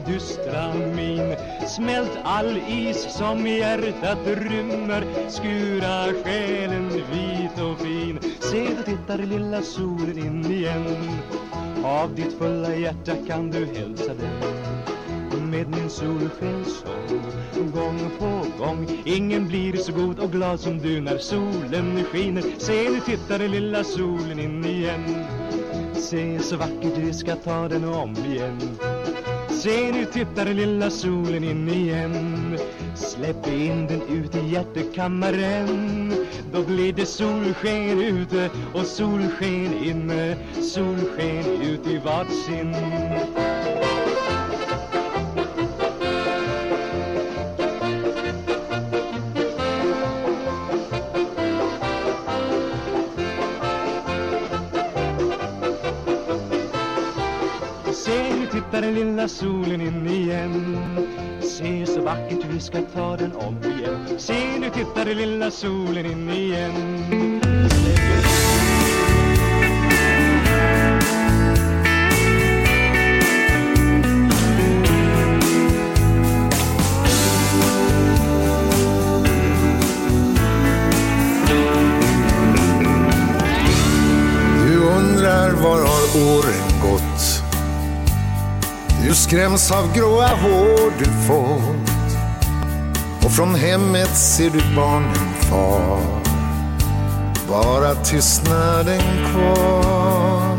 dystra min. Smält all is som hjärtat rymmer. Skura själen vit och fin. Se, då tittar lilla solen in igen. Av ditt fulla hjärta kan du hälsa den. Med min solskenssång Gång på gång. Ingen blir så god och glad som du när solen skiner. Se nu tittar den lilla solen in igen. Se så vackert vi ska ta den om igen. Se nu tittar lilla solen in igen. Släpp in den ut i hjärtekammaren. Då blir det solsken ute och solsken inne. Solsken ut i varsin nu tittar den lilla solen in igen. Se så vackert vi ska ta den om igen. Se nu tittar den lilla solen in igen. Du undrar var har åren skräms av gråa hår du fått. Och från hemmet ser du barnen far. Bara tystnaden kvar.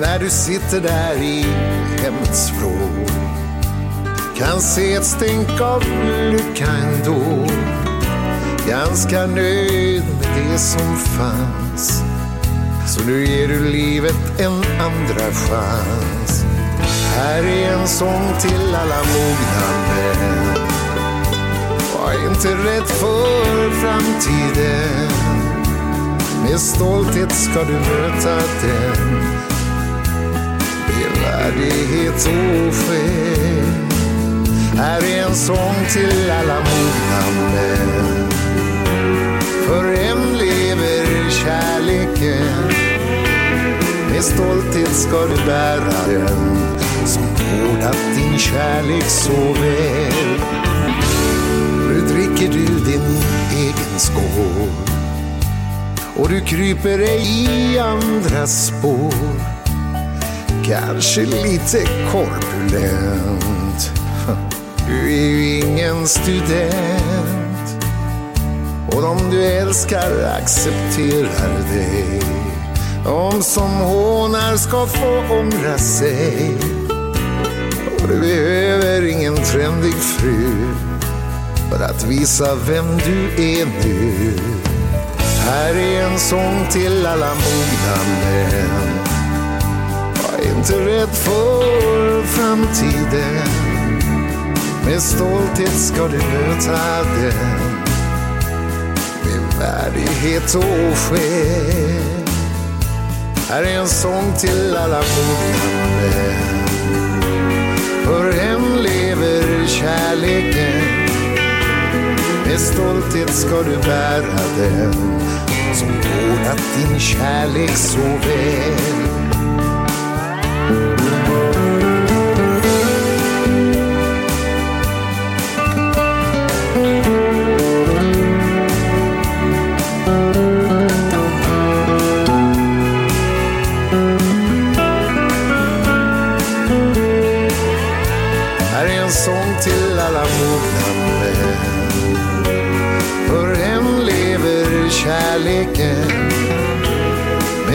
När du sitter där i hemmets vrå. Kan se ett stänk av lycka ändå. Ganska nöjd med det som fanns. Så nu ger du livet en andra chans här är en sång till alla mogna män. Var inte rädd för framtiden. Med stolthet ska du möta den. Med värdighet och skäl Här är en sång till alla mogna män. För än lever kärleken. Med stolthet ska du bära den som vårdat din kärlek så väl. Nu dricker du din egen skål och du kryper ej i andras spår. Kanske lite korpulent. Du är ju ingen student och de du älskar accepterar dig. De som hånar ska få ångra sig. Du behöver ingen trendig fru för att visa vem du är nu. Här är en sång till alla mogna män. Var inte rädd för framtiden. Med stolthet ska du möta den. Med värdighet och själ. Här är en sång till alla mogna män. Kärleken. Med stolthet ska du bära den. Som vårdat din kärlek så väl.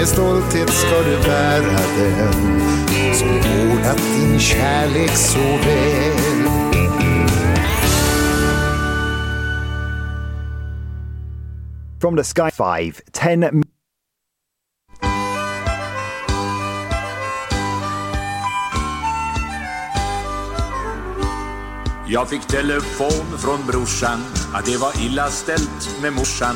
Med stolthet ska du bära den. Som vårdat din kärlek så väl. From the Sky 5, 10 Jag fick telefon från brorsan att det var illa ställt med morsan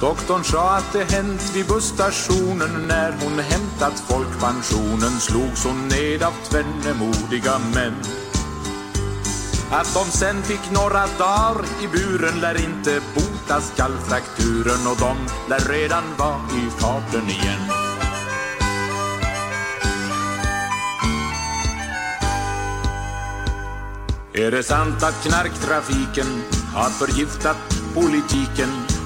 Doktorn sa att det hänt vid busstationen när hon hämtat folkpensionen slogs hon ned av tvenne modiga män. Att de sen fick några dagar i buren lär inte bota skallfrakturen och de lär redan vara i farten igen. Är det sant att knarktrafiken har förgiftat politiken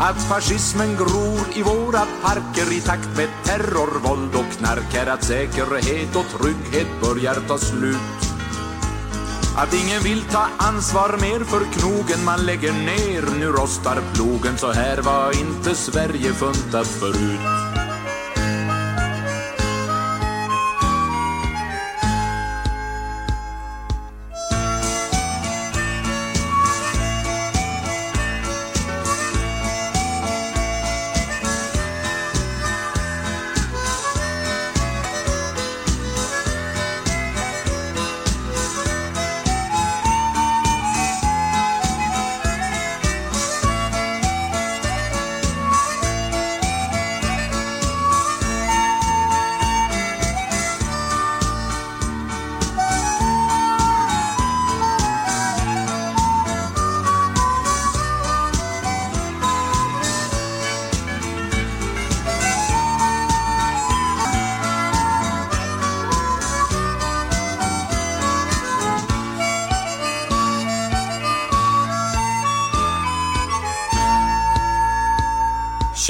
att fascismen gror i våra parker i takt med terror, våld och knark är att säkerhet och trygghet börjar ta slut. Att ingen vill ta ansvar mer för knogen man lägger ner, nu rostar plogen, så här var inte Sverige funtat förut.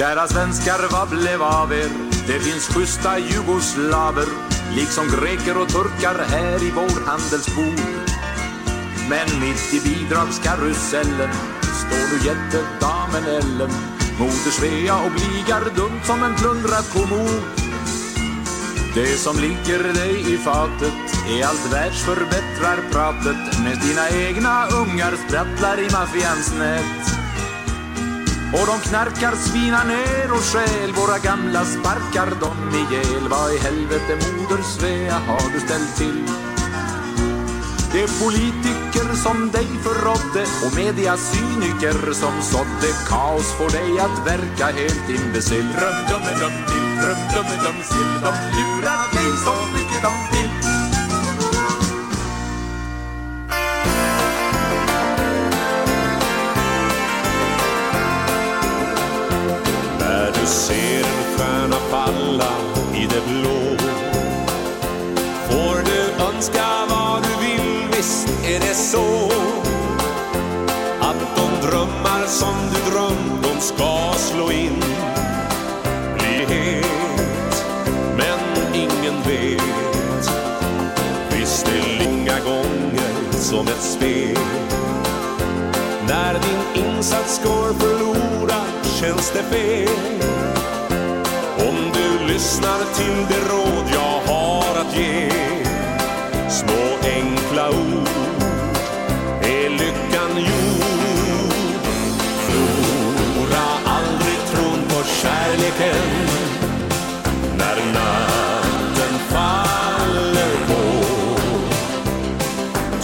Kära svenskar, vad blev av er? Det finns schyssta jugoslaver liksom greker och turkar här i vår handelsbod. Men mitt i bidragskarusellen står nu jättedamen Ellen Moder Svea och bligar dumt som en plundrad kommod. Det som ligger dig i fatet är allt världsförbättrar pratet med dina egna ungar sprattlar i maffians nät. Och de knarkar, svinar ner och stjäl Våra gamla sparkar dem ihjäl Vad i helvete moder Svea har du ställt till? Det är politiker som dig förrådde och mediacyniker som sådde kaos får dig att verka helt imbecill. Rum, dumme, dum, till, rum, dumme, dum, sill. De lurar dig så mycket de vill. Falla i det blå. Får du önska vad du vill, visst är det så. Att de drömmar som du drömt, de ska slå in. Bli het, men ingen vet. Visst är långa gånger som ett spel. När din insats går förlorad känns det fel du lyssnar till det råd jag har att ge. Små enkla ord är lyckan gjord. Förlora aldrig tron på kärleken När natten faller på.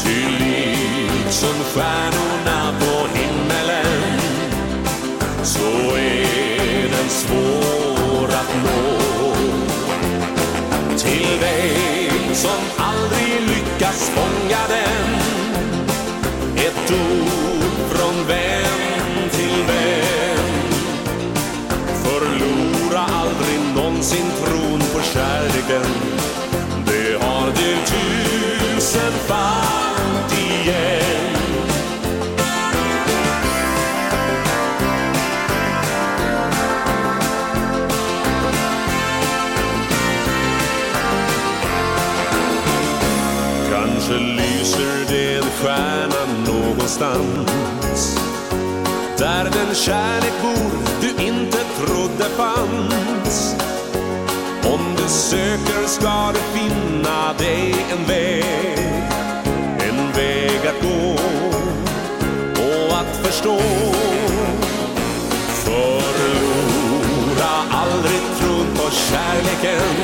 Ty liksom stjärnorna på himmelen så är den svår nå Till dig som aldrig lyckas fånga den. Ett ord från vän till vän. Förlora aldrig någonsin tron på kärleken. Det har du tusenfalt igen någonstans Där den kärlek bor du inte trodde fanns Om du du söker ska du finna dig en väg. En väg att gå och att förstå. Förlora aldrig tron på kärleken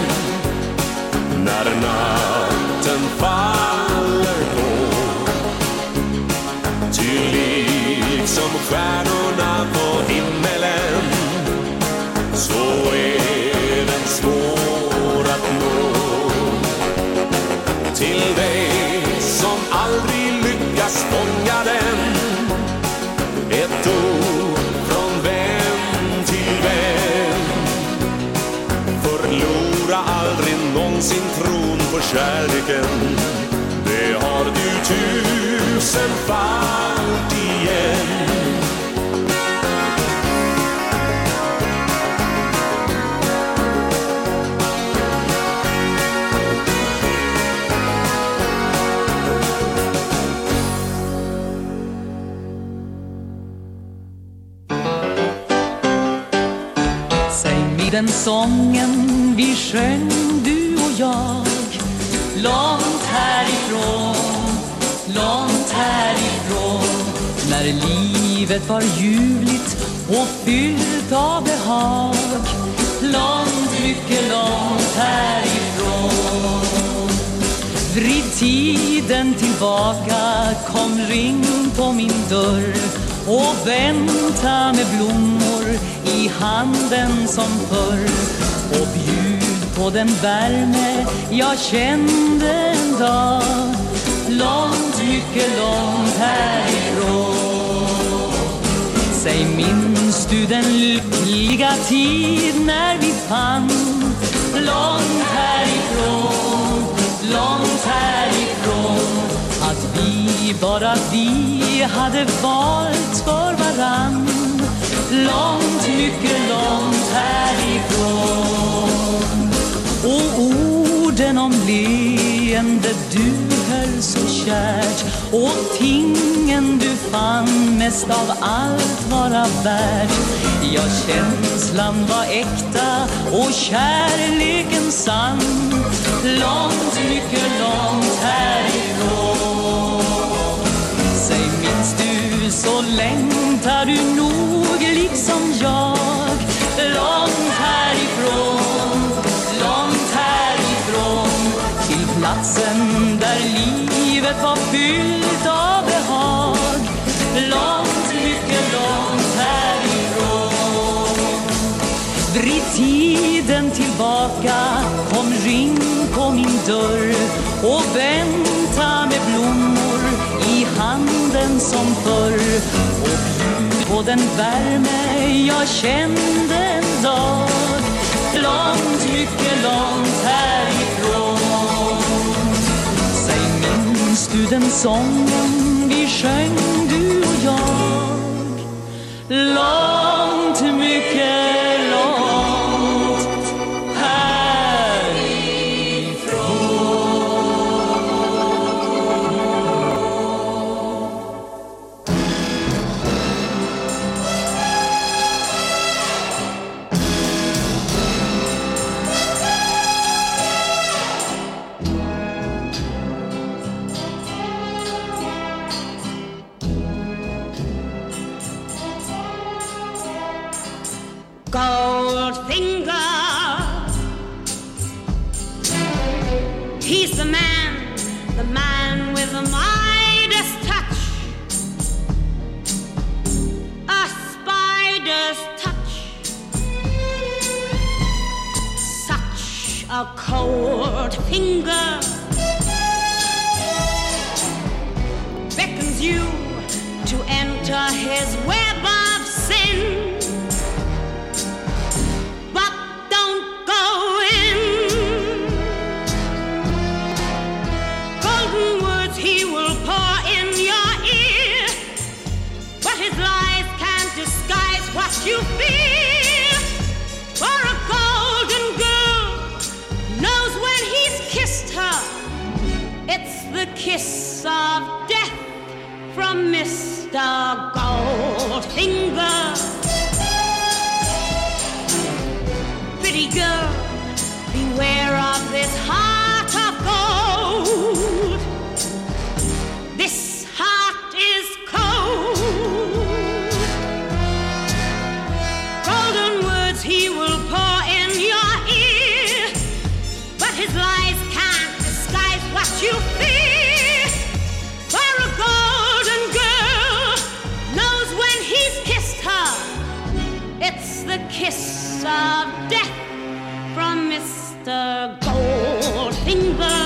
när natten faller stjärnorna på himmelen så är den svår att nå. Till dig som aldrig lyckas fånga den ett ord från vän till vän. Förlora aldrig någonsin tron på kärleken. Det har du tusenfalt igen. Sången vi sjöng du och jag. Långt härifrån, långt härifrån. När livet var ljuvligt och fyllt av behag. Långt, mycket långt härifrån. Vrid tiden tillbaka, kom ring på min dörr och vänta med blommor i handen som förr. Och bjud på den värme jag kände en dag. Långt, mycket långt härifrån. Säg, minns du den lyckliga tid när vi fann? Långt härifrån, långt härifrån bara vi hade valt för varann. Långt, mycket långt härifrån. Och orden om leende du höll så kärt. Och tingen du fann mest av allt vara värt. Ja, känslan var äkta och kärleken sann. Långt, mycket långt härifrån. Så längtar du nog liksom jag. Långt härifrån, långt härifrån till platsen där livet var fyllt av behag. Långt, mycket långt härifrån. Vrid tiden tillbaka, kom ring på min dörr och vänd som förr. Och bjud på den värme jag kände en dag. Långt, mycket långt härifrån. Säg, minns du den sången vi sjöng du och jag? Långt, mycket nada. Mr. Goldfinger. Pretty girl, Beware of this heart kiss of death from Mr. Goldfinger.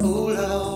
Oh Lord,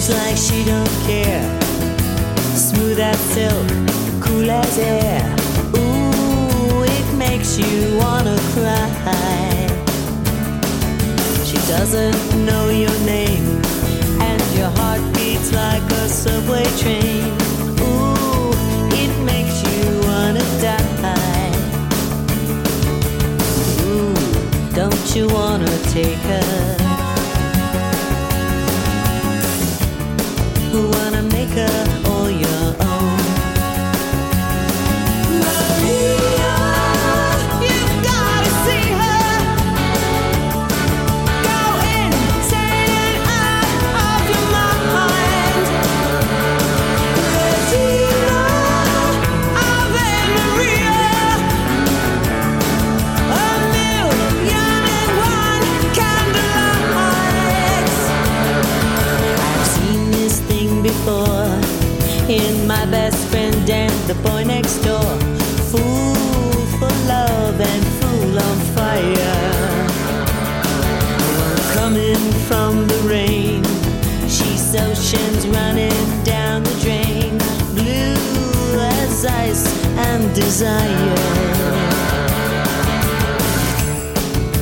Moves like she don't care. Smooth as silk, cool as air. Ooh, it makes you wanna cry. She doesn't know your name, and your heart beats like a subway train. Ooh, it makes you wanna die. Ooh, don't you wanna take her? desire.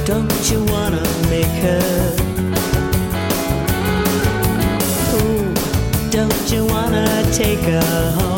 Don't you wanna make her? Oh, don't you wanna take her home?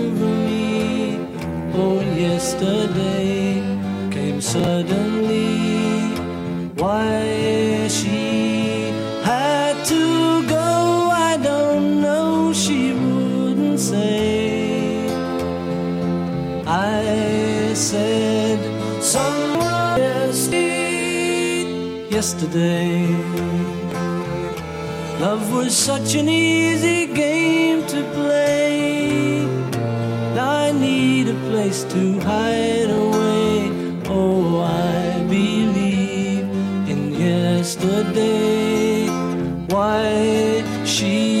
And yesterday came suddenly. Why she had to go, I don't know. She wouldn't say. I said, someone yesterday. Love was such an easy game to play. Place to hide away. Oh, I believe in yesterday. Why she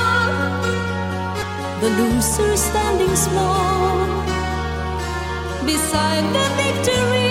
the loser standing small beside the victory.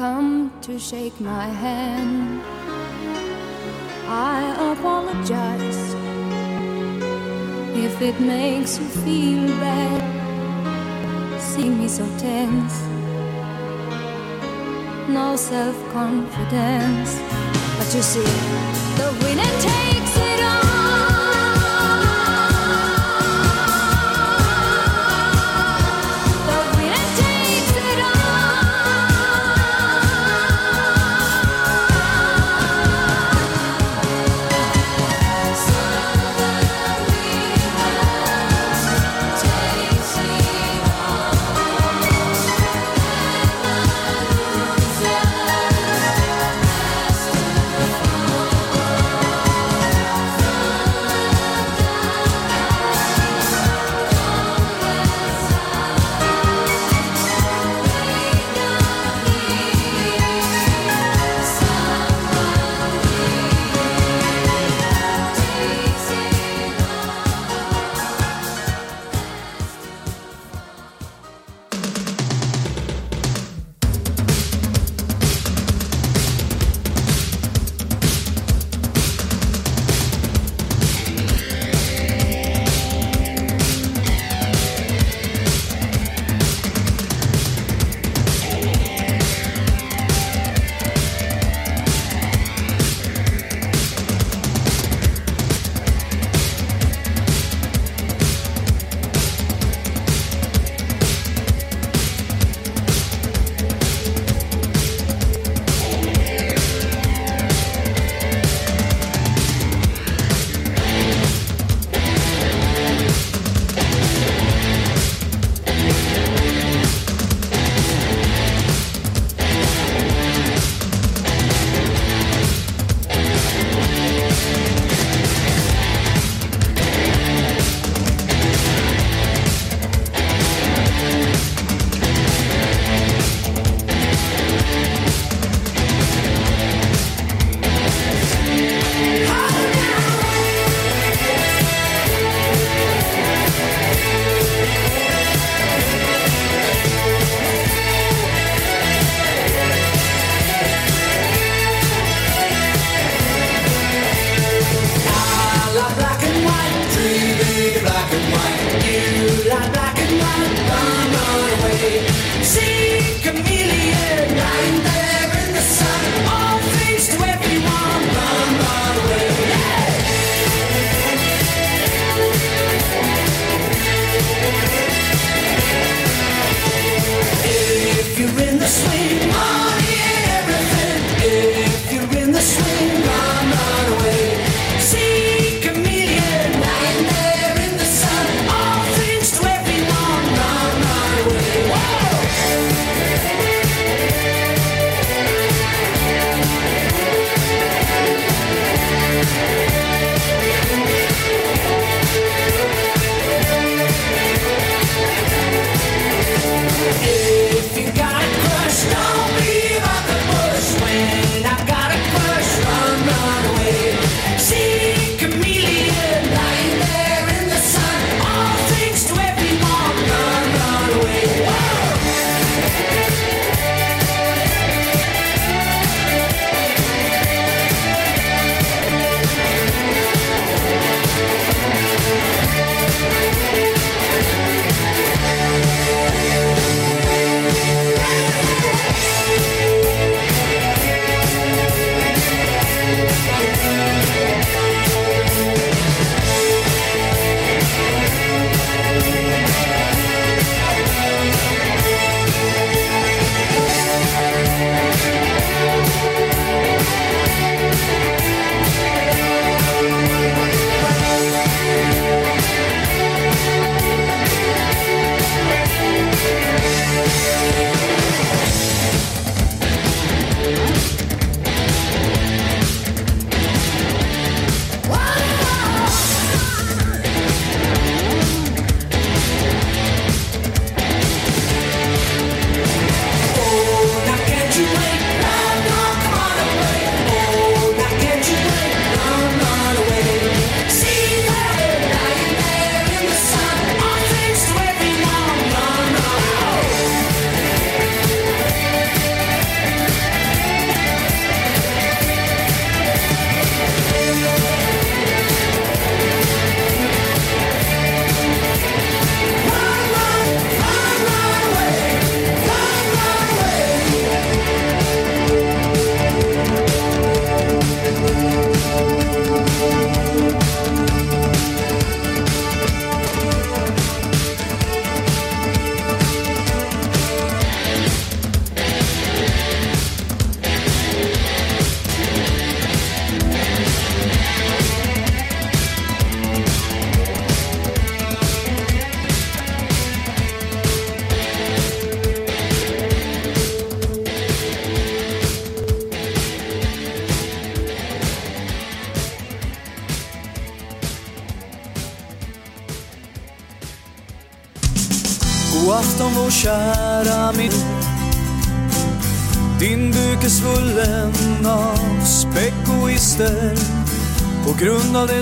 come to shake my hand. I apologize if it makes you feel bad. See me so tense, no self confidence. But you see,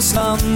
some